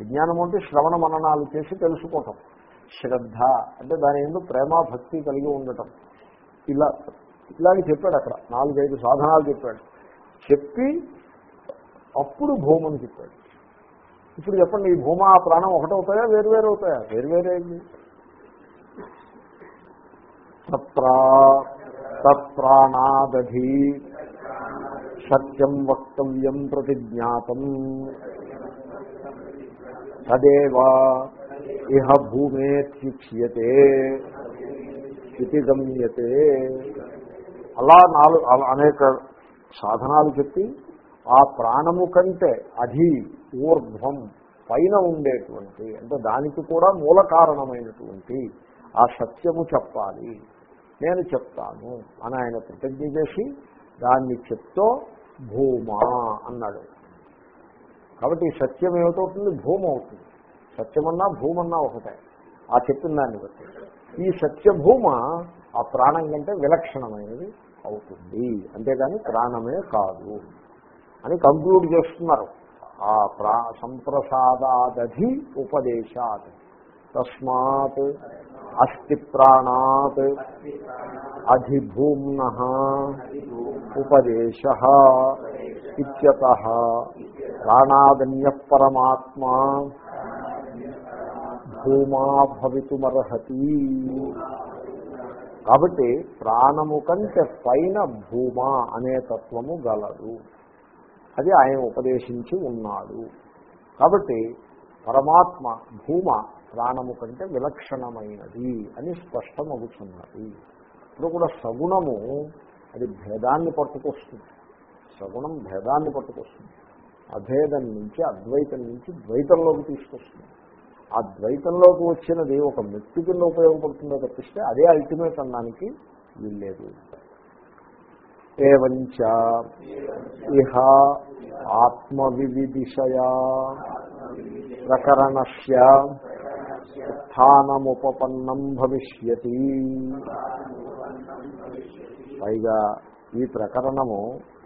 [SPEAKER 1] విజ్ఞానము అంటే శ్రవణ మననాలు చేసి తెలుసుకోవటం. శ్రద్ధ అంటే దాని ఎందుకు ప్రేమ భక్తి కలిగి ఉండటం. ఇలా ఇలాగే చెప్పాడు అక్కడ. నాలుగైదు సాధనాలు చెప్పాడు. చెప్పి అప్పుడు భూమని చెప్పాడు ఇప్పుడు చెప్పండి ఈ భూమ ఆ ప్రాణం ఒకటవుతాయా వేరువేరు అవుతాయా వేరువేరేది తత్ర తత్ప్రాణాదధి సత్యం వక్తవ్యం ప్రతిజ్ఞాతం. తదేవా ఇహ భూమేత్యుచ్యతే ఇది గమ్యతే. అలా నాలుగు అనేక సాధనాలు చెప్పి ఆ ప్రాణము కంటే అధి ఊర్ధ్వం పైన ఉండేటువంటి అంటే దానికి కూడా మూల కారణమైనటువంటి ఆ సత్యము చెప్పాలి. నేను చెప్తాను అని ఆయన ప్రతిజ్ఞ చేసి దాన్ని చెప్తో భూమా అన్నాడు. కాబట్టి సత్యం ఏమిటవుతుంది? భూమ అవుతుంది. సత్యమన్నా భూమన్నా ఒకటే. ఆ చెప్పిన దాన్ని బట్టి. ఈ సత్యభూమ ఆ ప్రాణం కంటే విలక్షణమైనది అవుతుంది. అంతేగాని ప్రాణమే కాదు. అని కంక్లూడ్ చేస్తున్నారు. ఆ ప్రా సంప్రసాదాదధి ఉపదేశాత్. తస్మాత్ అస్థి ప్రాణాత్ అధిభూమ్న ఉపదేశ ఇత్యత. ప్రాణాదన్య పరమాత్మా భూమా భవితుమర్హతి. కాబట్టి ప్రాణము కంటే పైన భూమా అనే తత్వము గలదు. అది ఆయన ఉపదేశించి ఉన్నాడు. కాబట్టి పరమాత్మ భూమ ప్రాణము కంటే విలక్షణమైనది అని స్పష్టం అవుతున్నది ఇప్పుడు కూడా సగుణము అది భేదాన్ని పట్టుకొస్తుంది. సగుణం భేదాన్ని పట్టుకొస్తుంది. అభేదం నుంచి అద్వైతం నుంచి ద్వైతంలోకి తీసుకొస్తుంది. ఆ ద్వైతంలోకి వచ్చినది ఒక మెట్టు కింద ఉపయోగపడుతుందో తప్పిస్తే అదే అల్టిమేట్ అనడానికి వీల్లేదు. ఏవంచ ఇహ ఆత్మవిదిశయా ప్రకరణస్య స్థానముపపన్నం భవిష్యతి పైగా ఈ ప్రకరణము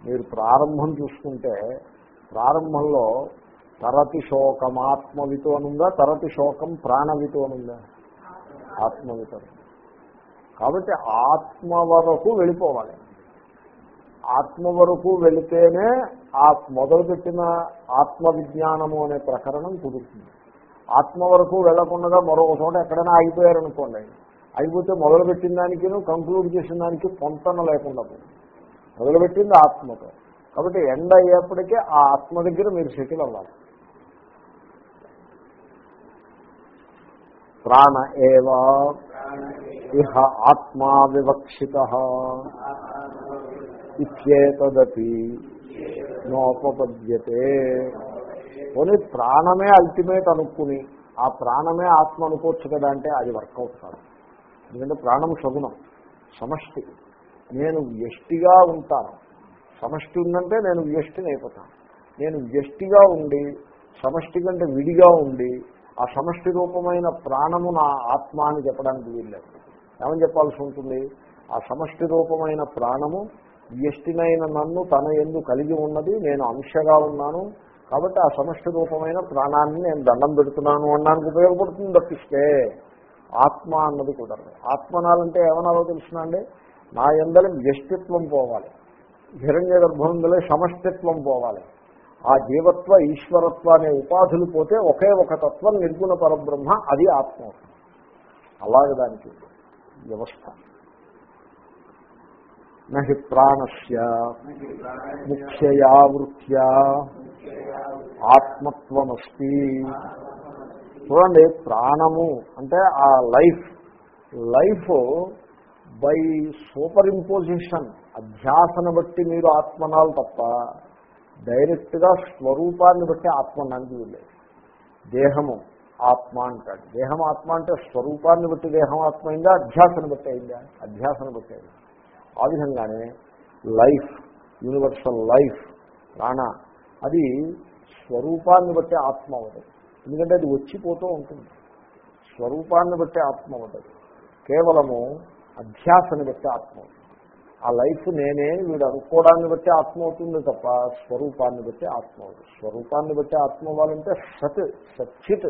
[SPEAKER 1] మీరు ప్రారంభం చూసుకుంటే ప్రారంభంలో తరతి శోకం ఆత్మవితో అనుందా తరతి శోకం ప్రాణవితో అనుందా? ఆత్మవితో కాబట్టి ఆత్మ వరకు వెళ్ళిపోవాలి. ఆత్మ వరకు వెళితేనే ఆ మొదలుపెట్టిన ఆత్మ విజ్ఞానము అనే ప్రకరణం కుదురుతుంది. ఆత్మ వరకు వెళ్ళకుండా మరొక చోట ఎక్కడైనా ఆగిపోయారనుకోండి. అయిపోతే మొదలుపెట్టిన దానికి కంక్లూడ్ చేసిన దానికి పొంతన లేకుండా మొదలుపెట్టింది ఆత్మతో. కాబట్టి ఎండ్ అయ్యేప్పటికీ ఆ ఆత్మ దగ్గర మీరు సెటిల్ అవ్వాలి. ప్రాణ ఏవా? ఇహ ఆత్మా వివక్షిత. ఇచ్చేతదపి నోపపద్యతే. పోనీ ప్రాణమే అల్టిమేట్ అనుకుని ఆ ప్రాణమే ఆత్మ అనుకోవచ్చు కదా అంటే అది వర్కౌట్ కాదు. ఎందుకంటే ప్రాణం సగుణం సమష్టి. నేను వ్యష్టిగా ఉంటాను. సమష్టి ఉందంటే నేను వ్యష్టిని అయిపోతాను. నేను వ్యష్టిగా ఉండి సమష్టి కంటే విడిగా ఉండి ఆ సమష్టి రూపమైన ప్రాణము నా ఆత్మ అని చెప్పడానికి వీల్లేదు. ఏమని చెప్పాల్సి ఉంటుంది? ఆ సమష్టి రూపమైన ప్రాణము వ్యష్టినైన నన్ను తన ఎందు కలిగి ఉన్నది నేను అంశగా ఉన్నాను. కాబట్టి ఆ సమష్టి రూపమైన ప్రాణాన్ని నేను దండం పెడుతున్నాను అనడానికి ఉపయోగపడుతుంది తప్పిస్తే ఆత్మ అన్నది కుదరదు. ఆత్మనాలంటే ఏమనాలో తెలుసునండి నా ఎందలి వ్యష్టిత్వం పోవాలి. హిరణ్య గర్భంలో సమష్టిత్వం పోవాలి. ఆ జీవత్వ ఈశ్వరత్వ అనే ఉపాధులు పోతే ఒకే ఒక తత్వం నిర్గుణ పరబ్రహ్మ అది ఆత్మ. అలాగే దానికి వ్యవస్థ. నహి ప్రాణస్య ముఖ్యయా వృత్యా ఆత్మత్వమస్తి. చూడండి ప్రాణము అంటే ఆ life. Life by superimposition అధ్యాసను బట్టి మీరు ఆత్మనాలు తప్ప డైరెక్ట్గా స్వరూపాన్ని బట్టి ఆత్మ అన్నానికి దేహము ఆత్మ అంటాడు. దేహం ఆత్మ అంటే స్వరూపాన్ని బట్టి దేహం ఆత్మ అయిందా అధ్యాసను బట్టి అయిందా? అధ్యాసను బట్టి అయిందా. ఆ విధంగానే లైఫ్ యూనివర్సల్ లైఫ్ ప్రాణ అది స్వరూపాన్ని బట్టి ఆత్మ అవుతుంది. ఎందుకంటే అది వచ్చిపోతూ ఉంటుంది. స్వరూపాన్ని బట్టి ఆత్మ అవుతుంది. కేవలము అధ్యాసని బట్టి ఆత్మ అవుతుంది. ఆ లైఫ్ నేనే వీడు అనుకోవడాన్ని బట్టి ఆత్మ అవుతుంది తప్ప స్వరూపాన్ని బట్టి ఆత్మ అవుతుంది. స్వరూపాన్ని బట్టి ఆత్మ అవ్వాలంటే సత్ సచ్చిత్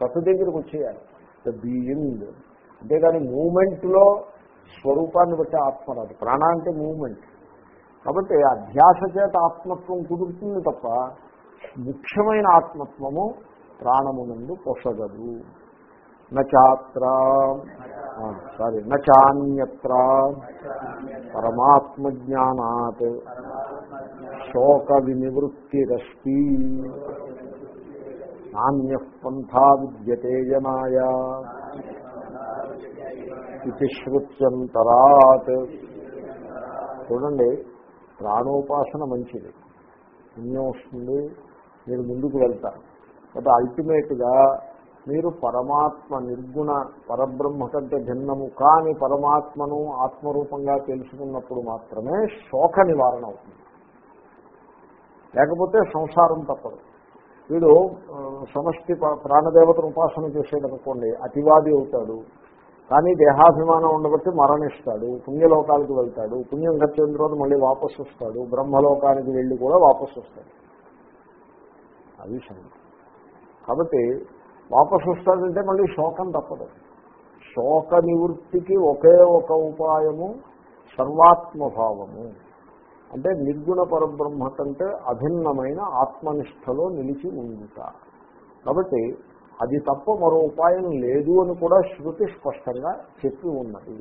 [SPEAKER 1] సత్ దగ్గరికి వచ్చేయాలి. The being. అంతేగాని మూమెంట్లో స్వరూపాన్ని బట్టి ఆత్మ రాదు ప్రాణ అంటే మూమెంట్. కాబట్టి అధ్యాస చేత ఆత్మత్వం కుదురుతుంది తప్ప ముఖ్యమైన ఆత్మత్వము ప్రాణమునందు పొసగదు నచాత్ర సారీ నచాన్యత్ర పరమాత్మజ్ఞానాత్ శోక వినివృత్తిరస్తి నాణ్య పంథా విద్యతే జనాయ. ఇది శృత్యంతరాత్ చూడండి ప్రాణోపాసన మంచిది. పుణ్యం వస్తుంది మీరు ముందుకు వెళ్తారు. బట్ అల్టిమేట్గా మీరు పరమాత్మ నిర్గుణ పరబ్రహ్మ కంటే భిన్నము కాని పరమాత్మను ఆత్మరూపంగా తెలుసుకున్నప్పుడు మాత్రమే శోక నివారణ అవుతుంది. లేకపోతే సంసారం తప్పదు. వీడు సమష్టి ప్రాణదేవతను ఉపాసన చేసేదనుకోండి అతివాది అవుతాడు. కానీ దేహాభిమానం ఉండబట్టి మరణిస్తాడు పుణ్యలోకాలకు వెళ్తాడు పుణ్యం ఖర్చు తర్వాత మళ్ళీ వాపసు వస్తాడు బ్రహ్మలోకానికి వెళ్ళి కూడా వాపసు వస్తాడు. అది కాబట్టి వాపసు వస్తాడంటే మళ్ళీ శోకం తప్పదు. శోక నివృత్తికి ఒకే ఒక ఉపాయము సర్వాత్మభావము. అంటే నిర్గుణ పరబ్రహ్మ కంటే అభిన్నమైన ఆత్మనిష్టలో నిలిచి ఉండుట. కాబట్టి అది తప్ప మరో ఉపాయం లేదు అని కూడా శృతి స్పష్టంగా చెప్పి ఉన్నది.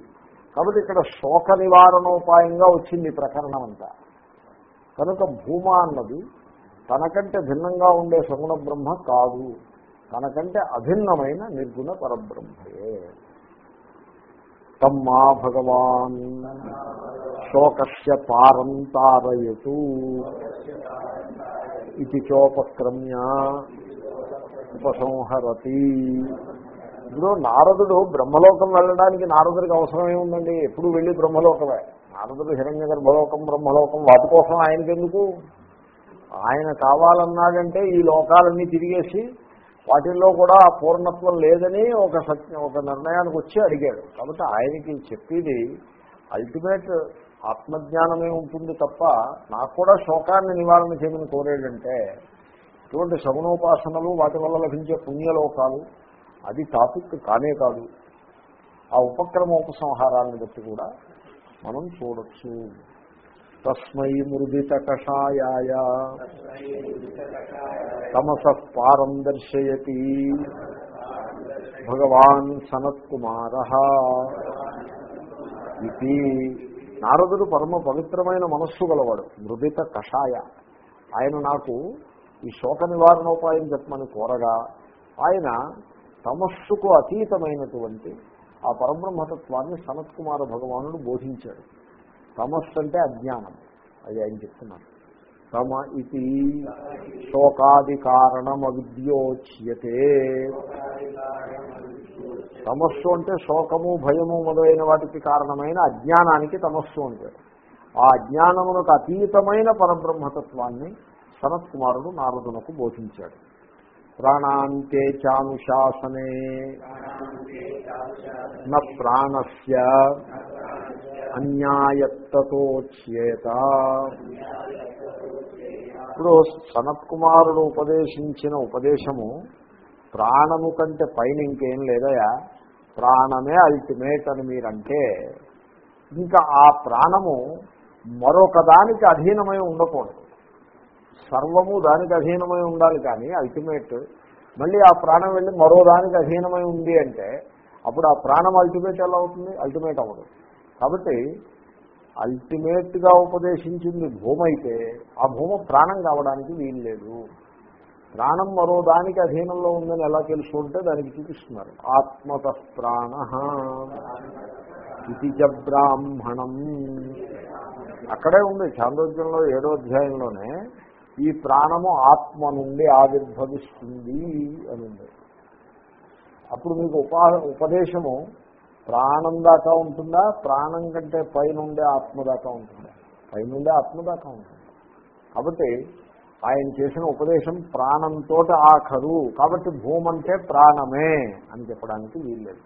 [SPEAKER 1] కాబట్టి ఇక్కడ శోక నివారణోపాయంగా వచ్చింది ఈ ప్రకరణం అంతా కనుక భూమ అన్నది తనకంటే భిన్నంగా ఉండే సగుణ బ్రహ్మ కాదు. తనకంటే అభిన్నమైన నిర్గుణ పరబ్రహ్మయే. తమ్మా భగవాన్ శోకస్య పారం తారయతు ఇది చోపక్రమ్య. ఉపసంహరతి. ఇప్పుడు నారదుడు బ్రహ్మలోకం వెళ్ళడానికి నారదుడికి అవసరం ఏముందండి? ఎప్పుడు వెళ్ళి బ్రహ్మలోకమే. నారదుడు హిరణ్య గర్భలోకం బ్రహ్మలోకం వాటి కోసం ఆయనకెందుకు? ఆయన కావాలన్నాడంటే ఈ లోకాలన్నీ తిరిగేసి వాటిల్లో కూడా పూర్ణత్వం లేదని ఒక సత్యం ఒక నిర్ణయానికి వచ్చి అడిగాడు. కాబట్టి ఆయనకి చెప్పేది అల్టిమేట్ ఆత్మజ్ఞానమే ఉంటుంది తప్ప నాకు కూడా శోకాన్ని నివారణ చేయమని కోరాడంటే ఇటువంటి సగుణోపాసనలు వాటి వల్ల లభించే పుణ్యలోకాలు అది టాపిక్ కానే కాదు. ఆ ఉపక్రమోపసంహారాన్ని బట్టి కూడా మనం చూడొచ్చు. తస్మై మృదిత కషాయాయ తమస పారం దర్శయతి. భగవాన్ సనత్కుమార. ఇది నారదుడు పరమ పవిత్రమైన మనస్సు గలవాడు మృదిత కషాయ ఆయన నాకు ఈ శోక నివారణోపాయం చెప్పమని కోరగా ఆయన తమస్సుకు అతీతమైనటువంటి ఆ పరబ్రహ్మతత్వాన్ని సనత్కుమార భగవానుడు బోధించాడు. తమస్సు అంటే అజ్ఞానం అది ఆయన చెప్తున్నారు. తమ ఇది శోకాది కారణం అవిద్యోచ్యతే తమస్సు అంటే శోకము భయము మొదలైన వాటికి కారణమైన అజ్ఞానానికి తమస్సు అంటాడు ఆ అజ్ఞానమునకు అతీతమైన పరబ్రహ్మతత్వాన్ని సనత్ కుమారుడు నారదునకు బోధించాడు. ప్రాణాంతే చానుశాసనే న ప్రాణస్య అన్యాయత్తతోచ్యేత ఇప్పుడు సనత్ కుమారుడు ఉపదేశించిన ఉపదేశము ప్రాణము కంటే పైన ఇంకేం లేదయా? ప్రాణమే అల్టిమేట్ అని మీరంటే ఇంకా ఆ ప్రాణము మరొకదానికి అధీనమై ఉండకూడదు. సర్వము దానికి అధీనమై ఉండాలి కానీ అల్టిమేట్ మళ్ళీ ఆ ప్రాణం వెళ్ళి మరో దానికి అధీనమై ఉంది అంటే అప్పుడు ఆ ప్రాణం అల్టిమేట్ ఎలా అవుతుంది? అల్టిమేట్ అవ్వదు. కాబట్టి అల్టిమేట్గా ఉపదేశించింది భూమ అయితే ఆ భూమ ప్రాణం కావడానికి వీలు లేదు. ప్రాణం మరో దానికి అధీనంలో ఉందని ఎలా తెలుసుకుంటే దానికి చూపిస్తున్నారు. ఆత్మత ప్రాణ ఇది బ్రాహ్మణం. అక్కడే ఉంది చాంద్రోద్యంలో ఏడో అధ్యాయంలోనే ఈ ప్రాణము ఆత్మ నుండి ఆవిర్భవిస్తుంది అని అప్పుడు మీకు ఉపా ఉపదేశము ప్రాణం దాకా ఉంటుందా? ప్రాణం కంటే పైనుండే ఆత్మ దాకా ఉంటుందా? పైనుండే ఆత్మ దాకా ఉంటుంది? కాబట్టి ఆయన చేసిన ఉపదేశం ప్రాణంతో ఆఖరు. కాబట్టి భూమంటే ప్రాణమే అని చెప్పడానికి వీల్లేదు.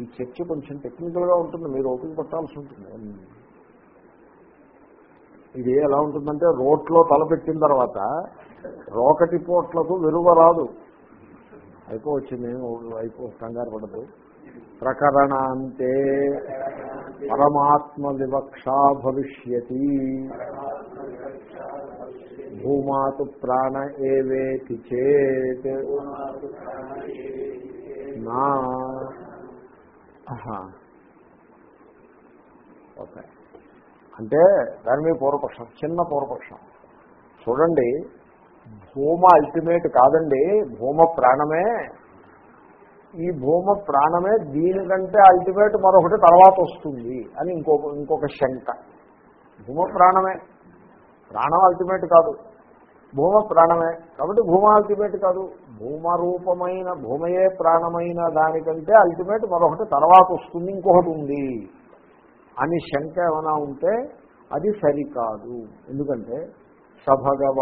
[SPEAKER 1] ఈ చర్చ కొంచెం టెక్నికల్గా ఉంటుంది. మీరు ఓపిక పట్టాల్సి ఉంటుంది. ఇది ఎలా ఉంటుందంటే రోట్లో తలపెట్టిన తర్వాత రోకటి పోట్లకు విలువ రాదు. అయిపోవచ్చింది అయిపో కంగారు పడదు. ప్రకరణాంతే పరమాత్మ వివక్షా భవిష్యతి. భూమాతు ప్రాణ ఏవేతి చేత్. నా. ఓకే. అంటే దాని మీద పూర్వపక్షం చిన్న పూర్వపక్షం. చూడండి భూమ అల్టిమేట్ కాదండి భూమ ప్రాణమే. ఈ భూమ ప్రాణమే దీనికంటే అల్టిమేట్ మరొకటి తర్వాత వస్తుంది అని ఇంకొక ఇంకొక శంక. భూమ ప్రాణమే. ప్రాణం అల్టిమేట్ కాదు. భూమ ప్రాణమే. కాబట్టి భూమ అల్టిమేట్ కాదు. భూమరూపమైన భూమయే ప్రాణమైన దానికంటే అల్టిమేట్ మరొకటి తర్వాత వస్తుంది ఇంకొకటి ఉంది. అని శంక ఏమైనా ఉంటే అది సరికాదు. ఎందుకంటే సభగవ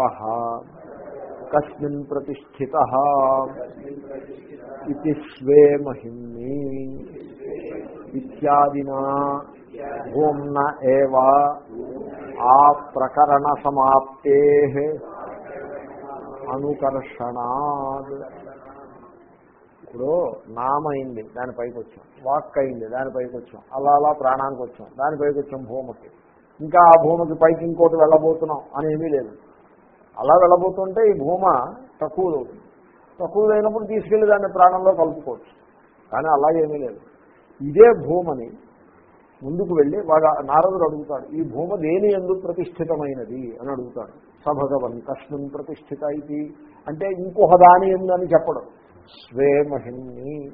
[SPEAKER 1] కస్మిన్ ప్రతిష్ఠిత ఇది స్వే మహిమ్ని ఇత్యాదినా భూమ్న ఏవా ఆ ప్రకరణ సమాప్తే అనుకర్షణాద్ ఇప్పుడు నామైంది దానిపైకి వచ్చాం వాక్ అయింది దానిపైకి వచ్చాం అలా అలా ప్రాణానికి వచ్చాం దానిపైకి వచ్చాం భూమికి. ఇంకా ఆ భూమికి పైకి ఇంకోటి వెళ్ళబోతున్నాం అని ఏమీ లేదు. అలా వెళ్ళబోతుంటే ఈ భూమ తక్కువదవుతుంది. తక్కువదైనప్పుడు తీసుకెళ్ళి దాన్ని ప్రాణంలో కలుపుకోవచ్చు. కానీ అలాగేమీ లేదు. ఇదే భూమని ముందుకు వెళ్ళి వాడు నారదుడు అడుగుతాడు ఈ భూమ దేని ఎందుకు ప్రతిష్ఠితమైనది? అని అడుగుతాడు. సభగవన్ కస్మిన్ ప్రతిష్ఠిత ఇది. అంటే ఇంకొక దాని అని చెప్పడం. స్వే మహిమ్ని.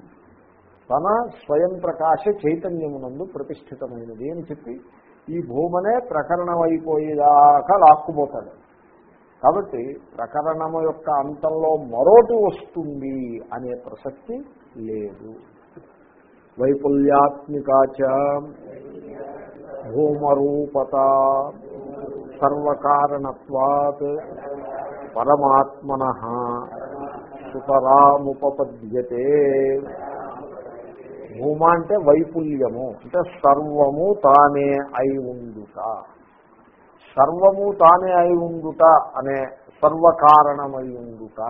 [SPEAKER 1] తన స్వయం ప్రకాశ చైతన్యమునందు ప్రతిష్ఠితమైనది అని చెప్పి ఈ భూమనే ప్రకరణమైపోయేదాకా లాక్కుపోతాడు. కాబట్టి ప్రకరణము యొక్క అంతంలో మరోటి వస్తుంది అనే ప్రసక్తి లేదు. వైపుల్యాత్మికాచ భూమరూపత సర్వకారణత్వాత్ పరమాత్మన. సుతరాముపపద్యతే. భూమ అంటే వైపుల్యము అంటే సర్వము తానే అయి ఉండుట. సర్వము తానే అయి ఉండుట అనే సర్వకారణమై ఉండుట.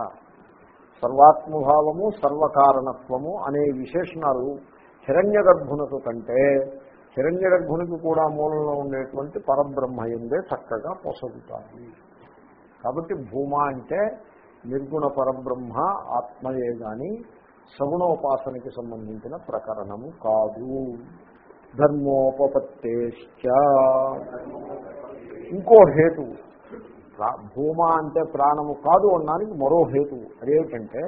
[SPEAKER 1] సర్వాత్మభావము సర్వకారణత్వము అనే విశేషణాలు హిరణ్య గర్భునకు కంటే హిరణ్య గర్భునికి కూడా మూలంలో ఉండేటువంటి పరబ్రహ్మయందే చక్కగా పొసగుతాయి. కాబట్టి భూమ అంటే నిర్గుణ పరబ్రహ్మ ఆత్మయే గాని సగుణోపాసనకి సంబంధించిన ప్రకరణము కాదు. ధర్మోపపత్తేశ్చ. ఇంకో హేతు. భూమ అంటే ప్రాణము కాదు అనడానికి మరో హేతు. అదేమిటంటే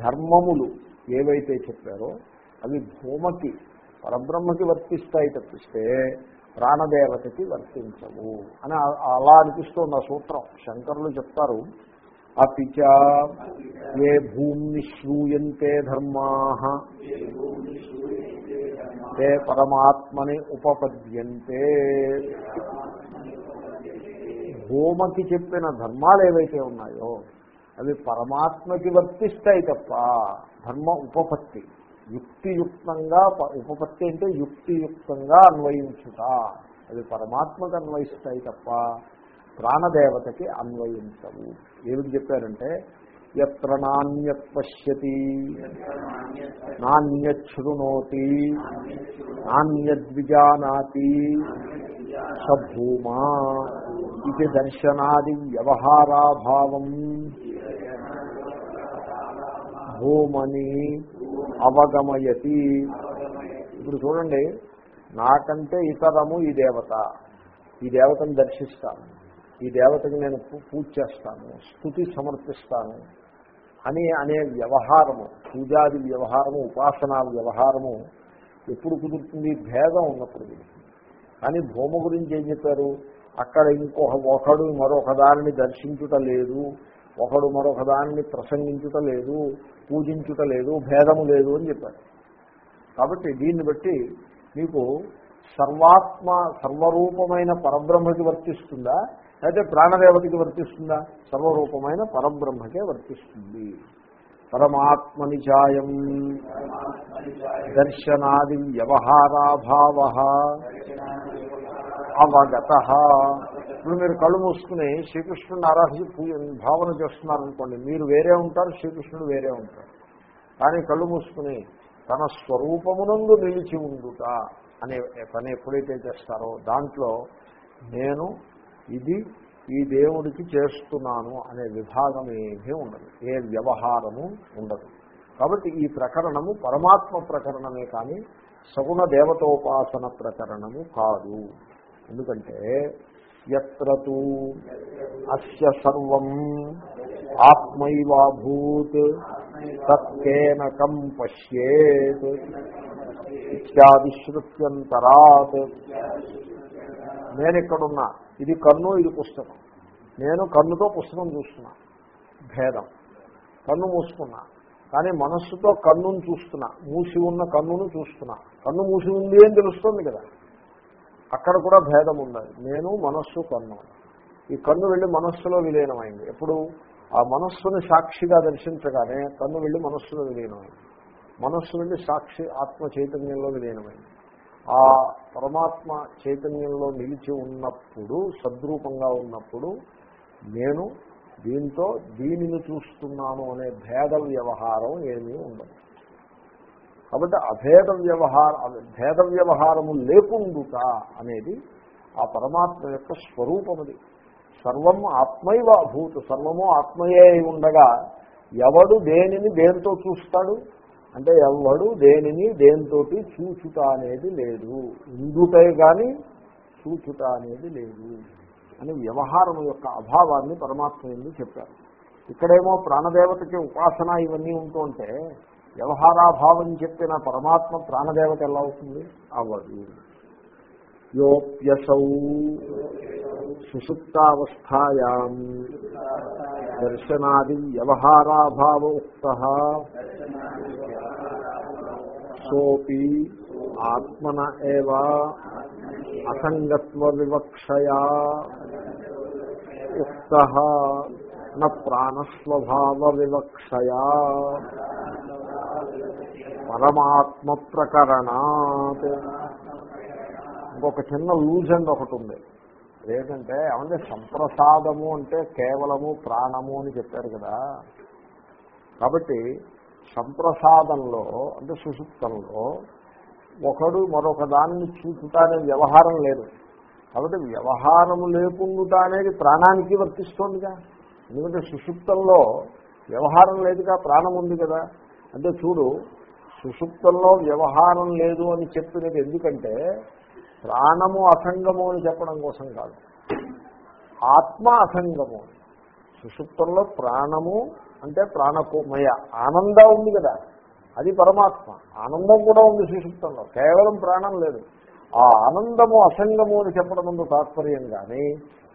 [SPEAKER 1] ధర్మములు ఏవైతే చెప్పారో అవి భూమకి పరబ్రహ్మకి వర్తిస్తాయి తప్పిస్తే ప్రాణదేవతకి వర్తించవు అని అలా అనిపిస్తుంది ఆ సూత్రం. శంకరులు చెప్తారు అపిచ ఏ భూమి శ్రూయంతే ధర్మా. తే పరమాత్మని ఉపపద్యంతే. భూమకి చెప్పిన ధర్మాలు ఏవైతే ఉన్నాయో అవి పరమాత్మకి వర్తిస్తాయి తప్ప ధర్మ ఉపపత్తి యుక్తియుక్తంగా ఉపపత్తి అంటే యుక్తియుక్తంగా అన్వయించుట అవి పరమాత్మకు అన్వయిస్తాయి తప్ప ప్రాణదేవతకి అన్వయించవు. ఏమిటి చెప్పారంటే ఎత్ర నాణ్యత్ పశ్యతి నాణ్యశృణోతి నాణ్యద్విజానాతి సభూమా ఇది దర్శనాది వ్యవహారాభావం. భూమని అవగమయతి. ఇప్పుడు చూడండి నాకంటే ఇతరము ఈ దేవత ఈ దేవతను దర్శిస్తాను. ఈ దేవతకి నేను పూజ చేస్తాను స్థుతి సమర్పిస్తాను అని అనే వ్యవహారము పూజాది వ్యవహారము ఉపాసనా వ్యవహారము ఎప్పుడు కుదురుతుంది? భేదం ఉన్నప్పుడు కుదురుతుంది. కానీ భూమ గురించి ఏం చెప్పారు? అక్కడ ఇంకొక ఒకడు మరొక దానిని దర్శించుట లేదు ఒకడు మరొక దానిని ప్రసంగించుట లేదు పూజించుట లేదు భేదము లేదు అని చెప్పారు. కాబట్టి దీన్ని బట్టి మీకు సర్వాత్మ సర్వరూపమైన పరబ్రహ్మకి వర్తిస్తుందా? అయితే ప్రాణదేవతకి వర్తిస్తుందా? సర్వరూపమైన పరబ్రహ్మకే వర్తిస్తుంది. పరమాత్మని చాయం దర్శనాది వ్యవహారాభావ. అవగత. ఇప్పుడు మీరు కళ్ళు మూసుకుని శ్రీకృష్ణుని పూజ భావన చేస్తున్నారనుకోండి మీరు వేరే ఉంటారు శ్రీకృష్ణుడు వేరే ఉంటారు కానీ కళ్ళు మూసుకుని తన స్వరూపమునందు నిలిచి ఉండుట అనే పని ఎప్పుడైతే చేస్తారో దాంట్లో నేను ఇది ఈ దేవుడికి చేస్తున్నాను అనే విభాగం ఏమీ ఉండదు. ఏ వ్యవహారము ఉండదు. కాబట్టి ఈ ప్రకరణము పరమాత్మ ప్రకరణమే కానీ సగుణ దేవతోపాసన ప్రకరణము కాదు. ఎందుకంటే ఎత్రూ అస్య సర్వం ఆత్మైవాభూత్ తత్కేనకం పశ్యేత్ ఇత్యాదిశ్రుత్యంతరాత్. నేను ఇక్కడున్నా ఇది కన్ను ఇది పుస్తకం. నేను కన్నుతో పుస్తకం చూస్తున్నా. భేదం. కన్ను మూసుకున్నా. కానీ మనస్సుతో కన్నును చూస్తున్నా. మూసి ఉన్న కన్నును చూస్తున్నా. కన్ను మూసి ఉంది అని తెలుస్తుంది కదా. అక్కడ కూడా భేదం ఉన్నది నేను మనస్సు కన్ను. ఈ కన్ను వెళ్ళి మనస్సులో విలీనమైంది. ఎప్పుడు? ఆ మనస్సుని సాక్షిగా దర్శించగానే కన్ను వెళ్ళి మనస్సులో విలీనమైంది. మనస్సు వెళ్ళి సాక్షి ఆత్మ చైతన్యంలో విలీనమైంది. ఆ పరమాత్మ చైతన్యంలో నిలిచి ఉన్నప్పుడు సద్రూపంగా ఉన్నప్పుడు నేను దీంతో దీనిని చూస్తున్నాను అనే భేద వ్యవహారం ఏమీ ఉండదు. కాబట్టి అభేద వ్యవహార భేద వ్యవహారము లేకుండుట అనేది ఆ పరమాత్మ యొక్క స్వరూపమది సర్వం ఆత్మైవ అభూత సర్వము ఆత్మయే అయి ఉండగా ఎవడు దేనిని దేనితో చూస్తాడు? అంటే ఎవడు దేనిని దేనితోటి చూచుట అనేది లేదు. ఇందుటే కానీ చూచుట అనేది లేదు అని వ్యవహారం యొక్క అభావాన్ని పరమాత్మ ఎందు చెప్పారు. ఇక్కడేమో ప్రాణదేవతకి ఉపాసన ఇవన్నీ ఉంటుంటే వ్యవహారాభావం చెప్పిన పరమాత్మ ప్రాణదేవత ఎలా అవుతుంది? అవ్వదు. యోప్యసౌ సుషుప్తావస్థాయాం దర్శనాది వ్యవహారాభావోక్త సోపి ఆత్మన ఏవా అసంగత్వ వివక్షయా. ఉక్త న ప్రాణస్వభావ వివక్షయా. పరమాత్మ ప్రకరణాత్ ఇంకొక చిన్న లూజ్ అండ్ ఒకటి ఉంది. ఏంటంటే ఏమంటే సంప్రసాదము అంటే కేవలము ప్రాణము అని చెప్పారు కదా. కాబట్టి సంప్రసాదంలో అంటే సుషుప్తంలో ఒకడు మరొక దాన్ని చూచుతానే వ్యవహారం లేదు. కాబట్టి వ్యవహారం లేకుండా అనేది ప్రాణానికి వర్తిస్తోందిగా. ఎందుకంటే సుషుప్తంలో వ్యవహారం లేదుగా ప్రాణం ఉంది కదా. అంటే చూడు సుషుప్తంలో వ్యవహారం లేదు అని చెప్పినది ఎందుకంటే ప్రాణము అసంగము అని చెప్పడం కోసం కాదు. ఆత్మ అసంగము. సుషుప్తంలో ప్రాణము అంటే ప్రాణకోమయ ఆనందం ఉంది కదా. అది పరమాత్మ. ఆనందం కూడా ఉంది సుషుప్తంలో కేవలం ప్రాణం లేదు. ఆ ఆనందము అసంగము అని చెప్పడం ముందు తాత్పర్యం కానీ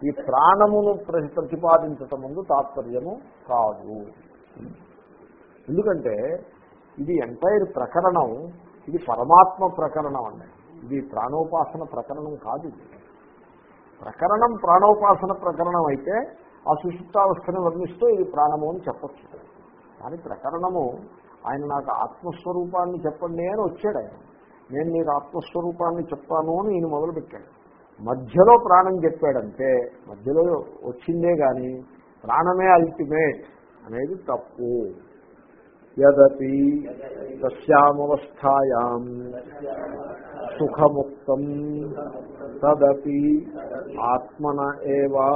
[SPEAKER 1] ఈ ప్రాణమును ప్రతిపాదించటం ముందు తాత్పర్యము కాదు. ఎందుకంటే ఇది ఎంటైర్ ప్రకరణం ఇది పరమాత్మ ప్రకరణం అండి. ఇది ప్రాణోపాసన ప్రకరణం కాదు ఇది. ప్రకరణం ప్రాణోపాసన ప్రకరణం అయితే ఆ సుషుప్తావస్థను వర్ణిస్తూ ఇది ప్రాణము అని చెప్పచ్చు. కానీ ప్రకరణము ఆయన నాకు ఆత్మస్వరూపాన్ని చెప్పండి అని వచ్చాడు ఆయన. నేను నీకు ఆత్మస్వరూపాన్ని చెప్తాను అని ఈయన మొదలుపెట్టాడు. మధ్యలో ప్రాణం చెప్పాడంటే మధ్యలో వచ్చిందే కానీ ప్రాణమే అల్టిమేట్ అనేది తప్పు. యదపి తస్యామవస్థాయాం సుఖముక్తం తదపి ఆత్మన ఏవా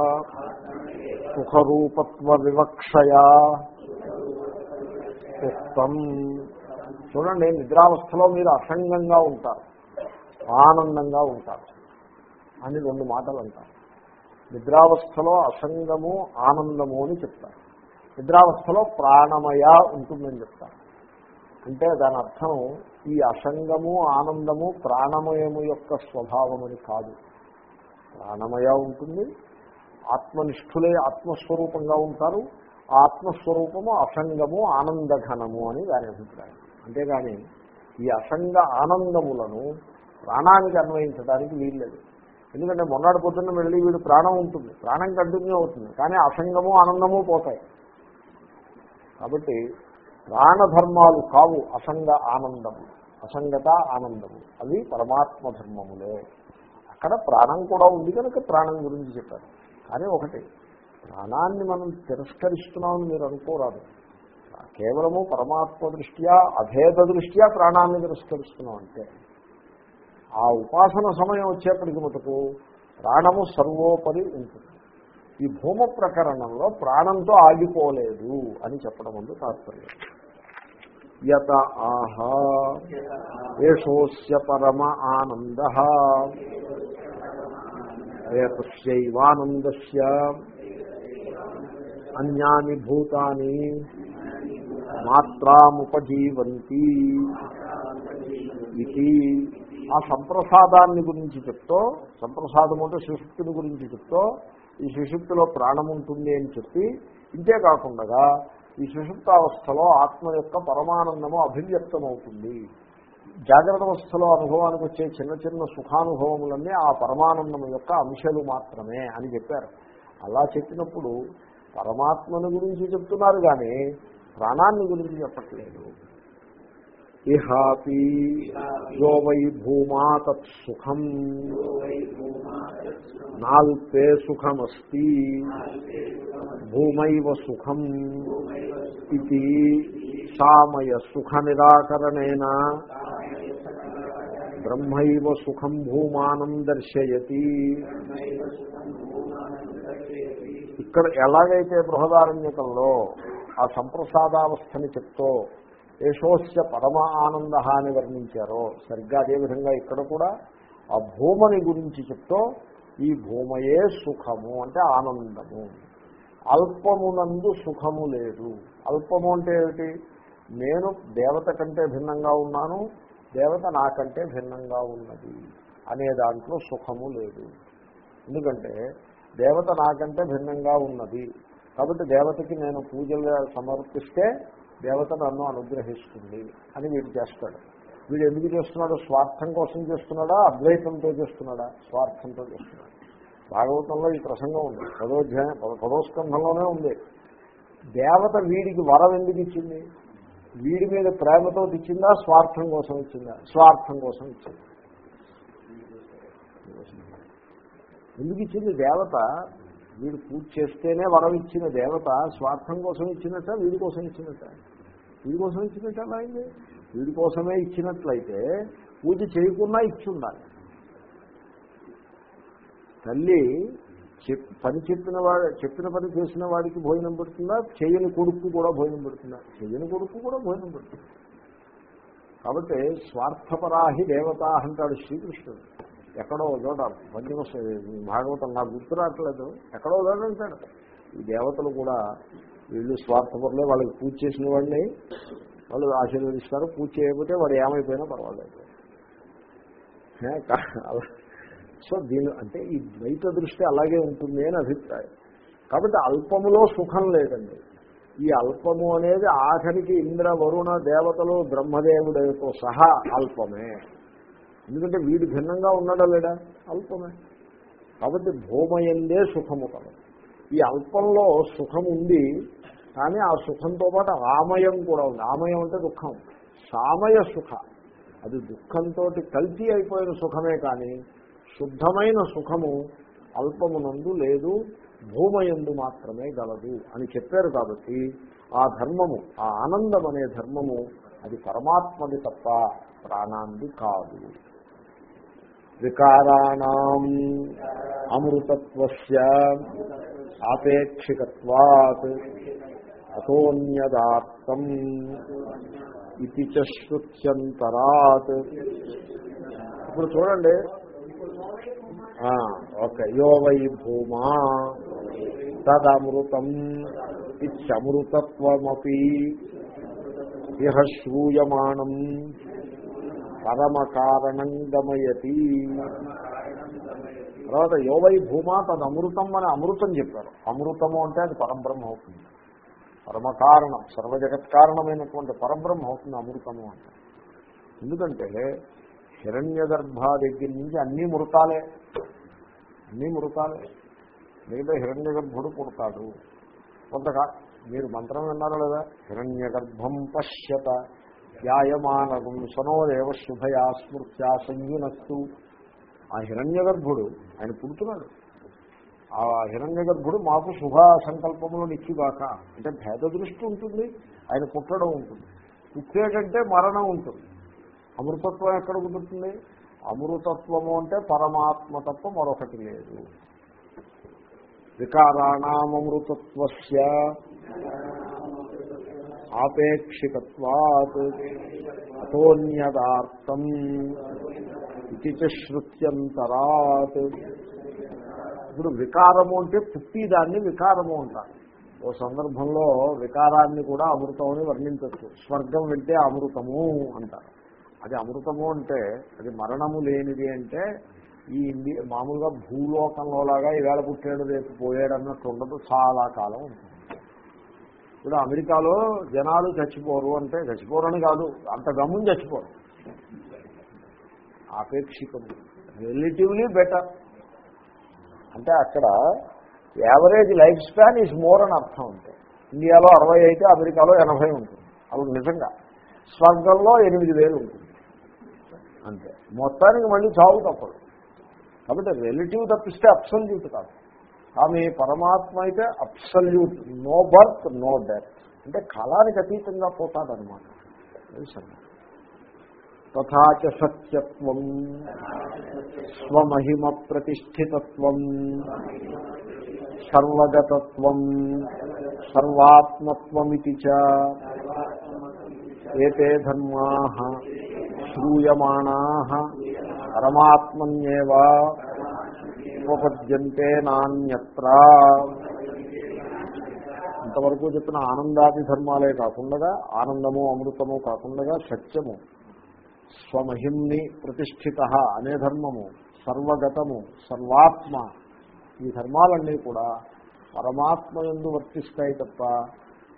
[SPEAKER 1] సుఖరూపత్వ వివక్షయా ఉక్తం. చూడండి నిద్రావస్థలో మీరు అసంగంగా ఉంటారు. ఆనందంగా ఉంటారు. అని రెండు మాటలు అంటారు. నిద్రావస్థలో అసంగము ఆనందము అని చెప్తారు. నిద్రావస్థలో ప్రాణమయ ఉంటుందని చెప్తారు. అంటే దాని అర్థం ఈ అసంగము ఆనందము ప్రాణమయము యొక్క స్వభావం అని కాదు. ప్రాణమయ ఉంటుంది ఆత్మనిష్ఠులే ఆత్మస్వరూపంగా ఉంటారు. ఆ ఆత్మస్వరూపము అసంగము ఆనందఘనము అని దాని అభిప్రాయం. అంతేగాని ఈ అసంగ ఆనందములను ప్రాణానికి అన్వయించడానికి వీల్లేదు ఎందుకంటే మొన్నటి పొద్దున్న వెళ్ళి వీడు ప్రాణం ఉంటుంది. ప్రాణం కంటిన్యూ అవుతుంది. కానీ అసంగము ఆనందము పోతాయి. కాబట్టి ప్రాణధర్మాలు కావు అసంగ ఆనందము. అసంగత ఆనందము. అవి పరమాత్మ ధర్మములే అక్కడ ప్రాణం కూడా ఉంది కనుక ప్రాణం గురించి చెప్పారు. కానీ ఒకటి. ప్రాణాన్ని మనం తిరస్కరిస్తున్నామని మీరు అనుకోరాదు. కేవలము పరమాత్మ దృష్ట్యా అభేద దృష్ట్యా ప్రాణాన్ని తిరస్కరిస్తున్నాం అంటే. ఆ ఉపాసన సమయం వచ్చేప్పటికి మటుకు ప్రాణము సర్వోపరి ఉంటుంది. ఈ భూమ ప్రకరణంలో ప్రాణంతో ఆగిపోలేదు అని చెప్పడం ముందు తాత్పర్యం. యత ఆహా ఏషోస్య పరమ ఆనంద. ఏతస్యైవానందస్య అన్యాని భూతాని మాత్రాముపజీవంతి ఇది. ఆ సంప్రసాదాన్ని గురించి చెప్తో సంప్రసాదం అంటే సుషుప్తిని గురించి చెప్తో ఈ సుషుప్తిలో ప్రాణం ఉంటుంది అని చెప్పి ఇంతే కాకుండా ఈ సుషుప్తావస్థలో ఆత్మ యొక్క పరమానందము అభివ్యక్తమవుతుంది. జాగ్రత్త అవస్థలో అనుభవానికి వచ్చే చిన్న చిన్న సుఖానుభవములన్నీ ఆ పరమానందం యొక్క అంశాలు మాత్రమే అని చెప్పారు. అలా చెప్పినప్పుడు పరమాత్మని గురించి చెప్తున్నారు కానీ ప్రాణాన్ని గురించి చెప్పట్లేదు. ఇహాపి యో వై భూమా తత్సుఖం నాల్పే సుఖమస్తి. భూమైవ సుఖం. ఇది సామయ సుఖ నిరాకరణేన. బ్రహ్మైవ సుఖం భూమానం దర్శయతి. ఇక్కడ ఎలాగైతే బృహదారణ్యకంలో ఆ సంప్రసాదావస్థని చెప్తూ యశోస్య పరమ ఆనంద అని వర్ణించారో సరిగ్గా అదేవిధంగా ఇక్కడ కూడా ఆ భూమని గురించి చెప్తూ ఈ భూమయే సుఖము అంటే ఆనందము. అల్పమునందు సుఖము లేదు. అల్పము అంటే ఏమిటి? నేను దేవత కంటే భిన్నంగా ఉన్నాను దేవత నాకంటే భిన్నంగా ఉన్నది అనే దాంట్లో సుఖము లేదు. ఎందుకంటే దేవత నాకంటే భిన్నంగా ఉన్నది. కాబట్టి దేవతకి నేను పూజలు సమర్పిస్తే దేవత నన్ను అనుగ్రహిస్తుంది అని వీడు చేస్తాడు. వీడు ఎందుకు చేస్తున్నాడు? స్వార్థం కోసం చేస్తున్నాడా? అద్వైతంతో చేస్తున్నాడా? స్వార్థంతో చేస్తున్నాడు. భాగవతంలో ఈ ప్రసంగం ఉంది. పదోధ్యాయం పదోస్కంధంలోనే ఉంది. దేవత వీడికి వరం ఎందుకు ఇచ్చింది? వీడి మీద ప్రేమతో ఇచ్చిందా స్వార్థం కోసం ఇచ్చిందా? స్వార్థం కోసం ఇచ్చింది? ఎందుకు ఇచ్చింది దేవత? వీడు పూజ చేస్తేనే వరం ఇచ్చిన దేవత స్వార్థం కోసం ఇచ్చినట్ట వీడి కోసం ఇచ్చినట్ట? వీడి కోసం ఇచ్చినట్ట అలా అయింది? వీడి కోసమే ఇచ్చినట్లయితే పూజ చేయకుండా ఇచ్చి ఉండాలి తల్లి పని చెప్పిన వాడు చెప్పిన పని చేసిన వాడికి భోజనం పెడుతుందా? చేయని కొడుకు కూడా భోజనం పెడుతుందా? చేయని కొడుకు కూడా భోజనం పెడుతుంది. కాబట్టి స్వార్థపరాహి దేవత అంటాడు శ్రీకృష్ణుడు. ఎక్కడో చోట పంచమ భాగవతం నాకు గుర్తు రావట్లేదు. ఎక్కడో చోట అంటాడు ఈ దేవతలు కూడా వీళ్ళు స్వార్థపరులే వాళ్ళకి పూజ చేసిన వాడిని వాళ్ళు ఆశీర్వదిస్తారు. పూజ చేయకపోతే వాడు ఏమైపోయినా పర్వాలేదు. అలా సో దీని అంటే ఈ ద్వైత దృష్టి అలాగే ఉంటుంది అని అభిప్రాయం. కాబట్టి అల్పములో సుఖం లేదండి. ఈ అల్పము అనేది ఆఖరికి ఇంద్ర వరుణ దేవతలు బ్రహ్మదేవుడితో సహా అల్పమే. ఎందుకంటే వీడు భిన్నంగా ఉన్నాడా లేడా? అల్పమే. కాబట్టి భూమయందే సుఖము కలదు. ఈ అల్పంలో సుఖం ఉంది కానీ ఆ సుఖంతో పాటు ఆమయం కూడా ఉంది. ఆమయం అంటే దుఃఖం. సామయ సుఖ. అది దుఃఖంతో కల్తీ అయిపోయిన సుఖమే కానీ శుద్ధమైన సుఖము అల్పమునందు లేదు భూమయందు మాత్రమే గలదు అని చెప్పారు కాబట్టి ఆ ధర్మము ఆ ఆనందం అనే ధర్మము అది పరమాత్మది తప్ప ప్రాణాంది కాదు. వికారాణం అమృతత్వస్య ఆపేక్షికత్వాత్ అతోన్యదార్థం ఇది చ ఇప్పుడు చూడండి ఓకే. యో వై భూమా తదమృతం ఇత్యమృతత్వమపి ఇహ శ్రూయమాణం పరమకారణం గమయతి తర్వాత యోవై భూమా తద్ అమృతం అని అమృతం చెప్పారు. అమృతము అంటే అది పరబ్రహ్మ అవుతుంది. పరమకారణం సర్వజగత్కారణమైనటువంటి పరబ్రహ్మ అవుతుంది అమృతము అంటే. ఎందుకంటే హిరణ్య గర్భ దగ్గర నుంచి అన్నీ మృతాలే. అన్నీ మృతాలే మిగతా హిరణ్య గర్భుడు పుడతాడు. కొంతగా మీరు మంత్రం విన్నారు లేదా? హిరణ్య గర్భం పశ్యత. ధ్యాయమానగం సనోదేవ శుభయా స్మృత్యా సంయునస్తు. ఆ హిరణ్య గర్భుడు ఆయన పుడుతున్నాడు. ఆ హిరణ్య గర్భుడు మాకు శుభ సంకల్పంలో నిచ్చిగాక అంటే భేద దృష్టి ఉంటుంది ఆయన పుట్టడం ఉంటుంది. పుట్టేటంటే మరణం ఉంటుంది. అమృతత్వం ఎక్కడ కుదురుతుంది? అమృతత్వము అంటే పరమాత్మ తప్ప మరొకటి లేదు. వికారాణమృతత్వస్య ఆపేక్షికత్వాత్ అతోన్యదార్థం ఇది శ్రుత్యంతరాత్ ఇప్పుడు వికారము అంటే పుట్టిదాన్ని వికారము అంటారు. ఓ సందర్భంలో వికారాన్ని కూడా అమృతం అని వర్ణించవచ్చు. స్వర్గం వెళ్తే అమృతము అంటారు. అది అమృతము అంటే అది మరణము లేనిది అంటే ఈ ఇండి మామూలుగా భూలోకంలో లాగా ఈవేళ పుట్టాడు రేపు పోయాడు అన్నట్టు ఉండదు. చాలా కాలం ఉంటుంది. ఇప్పుడు అమెరికాలో జనాలు చచ్చిపోరు అంటే చచ్చిపోరని కాదు అంత గమ్ముని చచ్చిపోరు. ఆపేక్షికం రిలేటివ్లీ బెటర్. అంటే అక్కడ average life span is more అని అర్థం అంటే. ఇండియాలో అరవై అయితే అమెరికాలో ఎనభై ఉంటుంది. అప్పుడు నిజంగా. స్వర్గంలో ఎనిమిది వేలు ఉంటుంది. అంతే. మొత్తానికి మళ్ళీ చావు తప్పదు. కాబట్టి రిలేటివ్ తప్పిస్తే అప్సల్యూట్ కాదు. కానీ పరమాత్మ అయితే absolute no birth no death అంటే కాలానికి అతీతంగా పోతాడనమాట తథాచ సత్యత్వం. స్వమహిమ ప్రతిష్ఠితత్వం. సర్వగతత్వం. సర్వాత్మత్వమితి చ. ఏతే ధర్మా. శ్రూయమాణా పరమాత్మన్యేవా ఉపపద్యంతే నాణ్యత్ర. ఇంతవరకు చెప్పిన ఆనందాది ధర్మాలే కాకుండా ఆనందము అమృతము కాకుండా సత్యము స్వమహిమ్ని ప్రతిష్ఠిత అనే ధర్మము సర్వగతము సర్వాత్మ ఈ ధర్మాలన్నీ కూడా పరమాత్మ ఎందు వర్తిస్తాయి తప్ప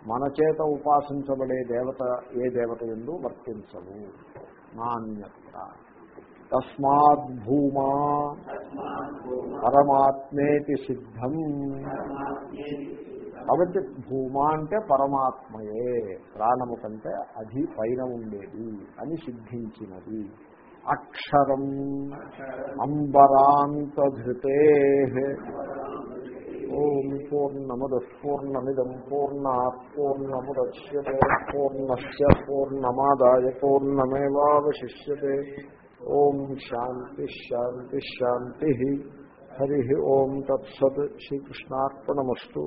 [SPEAKER 1] మన చేత ఉపాసించబడే దేవత ఏ దేవత ఎందు వర్తించవు. నాణ్యత్ర తస్మాత్ భూమా పరమాత్మేతి సిద్ధం. కాబట్టి భూమా అంటే పరమాత్మయే ప్రాణము కంటే అది పైన ఉండేది అని సిద్ధించినది. అక్షరం అంబరాంతధృతే. ఓం పూర్ణముద పూర్ణమిదం పూర్ణాత్ పూర్ణముద్యతే పూర్ణస్ పూర్ణమాదాయ పూర్ణమేవాశిష్యతే ఓం శాంతి శాంతి శాంతి హరి ఓం తత్సత్ శ్రీకృష్ణార్పణమస్తు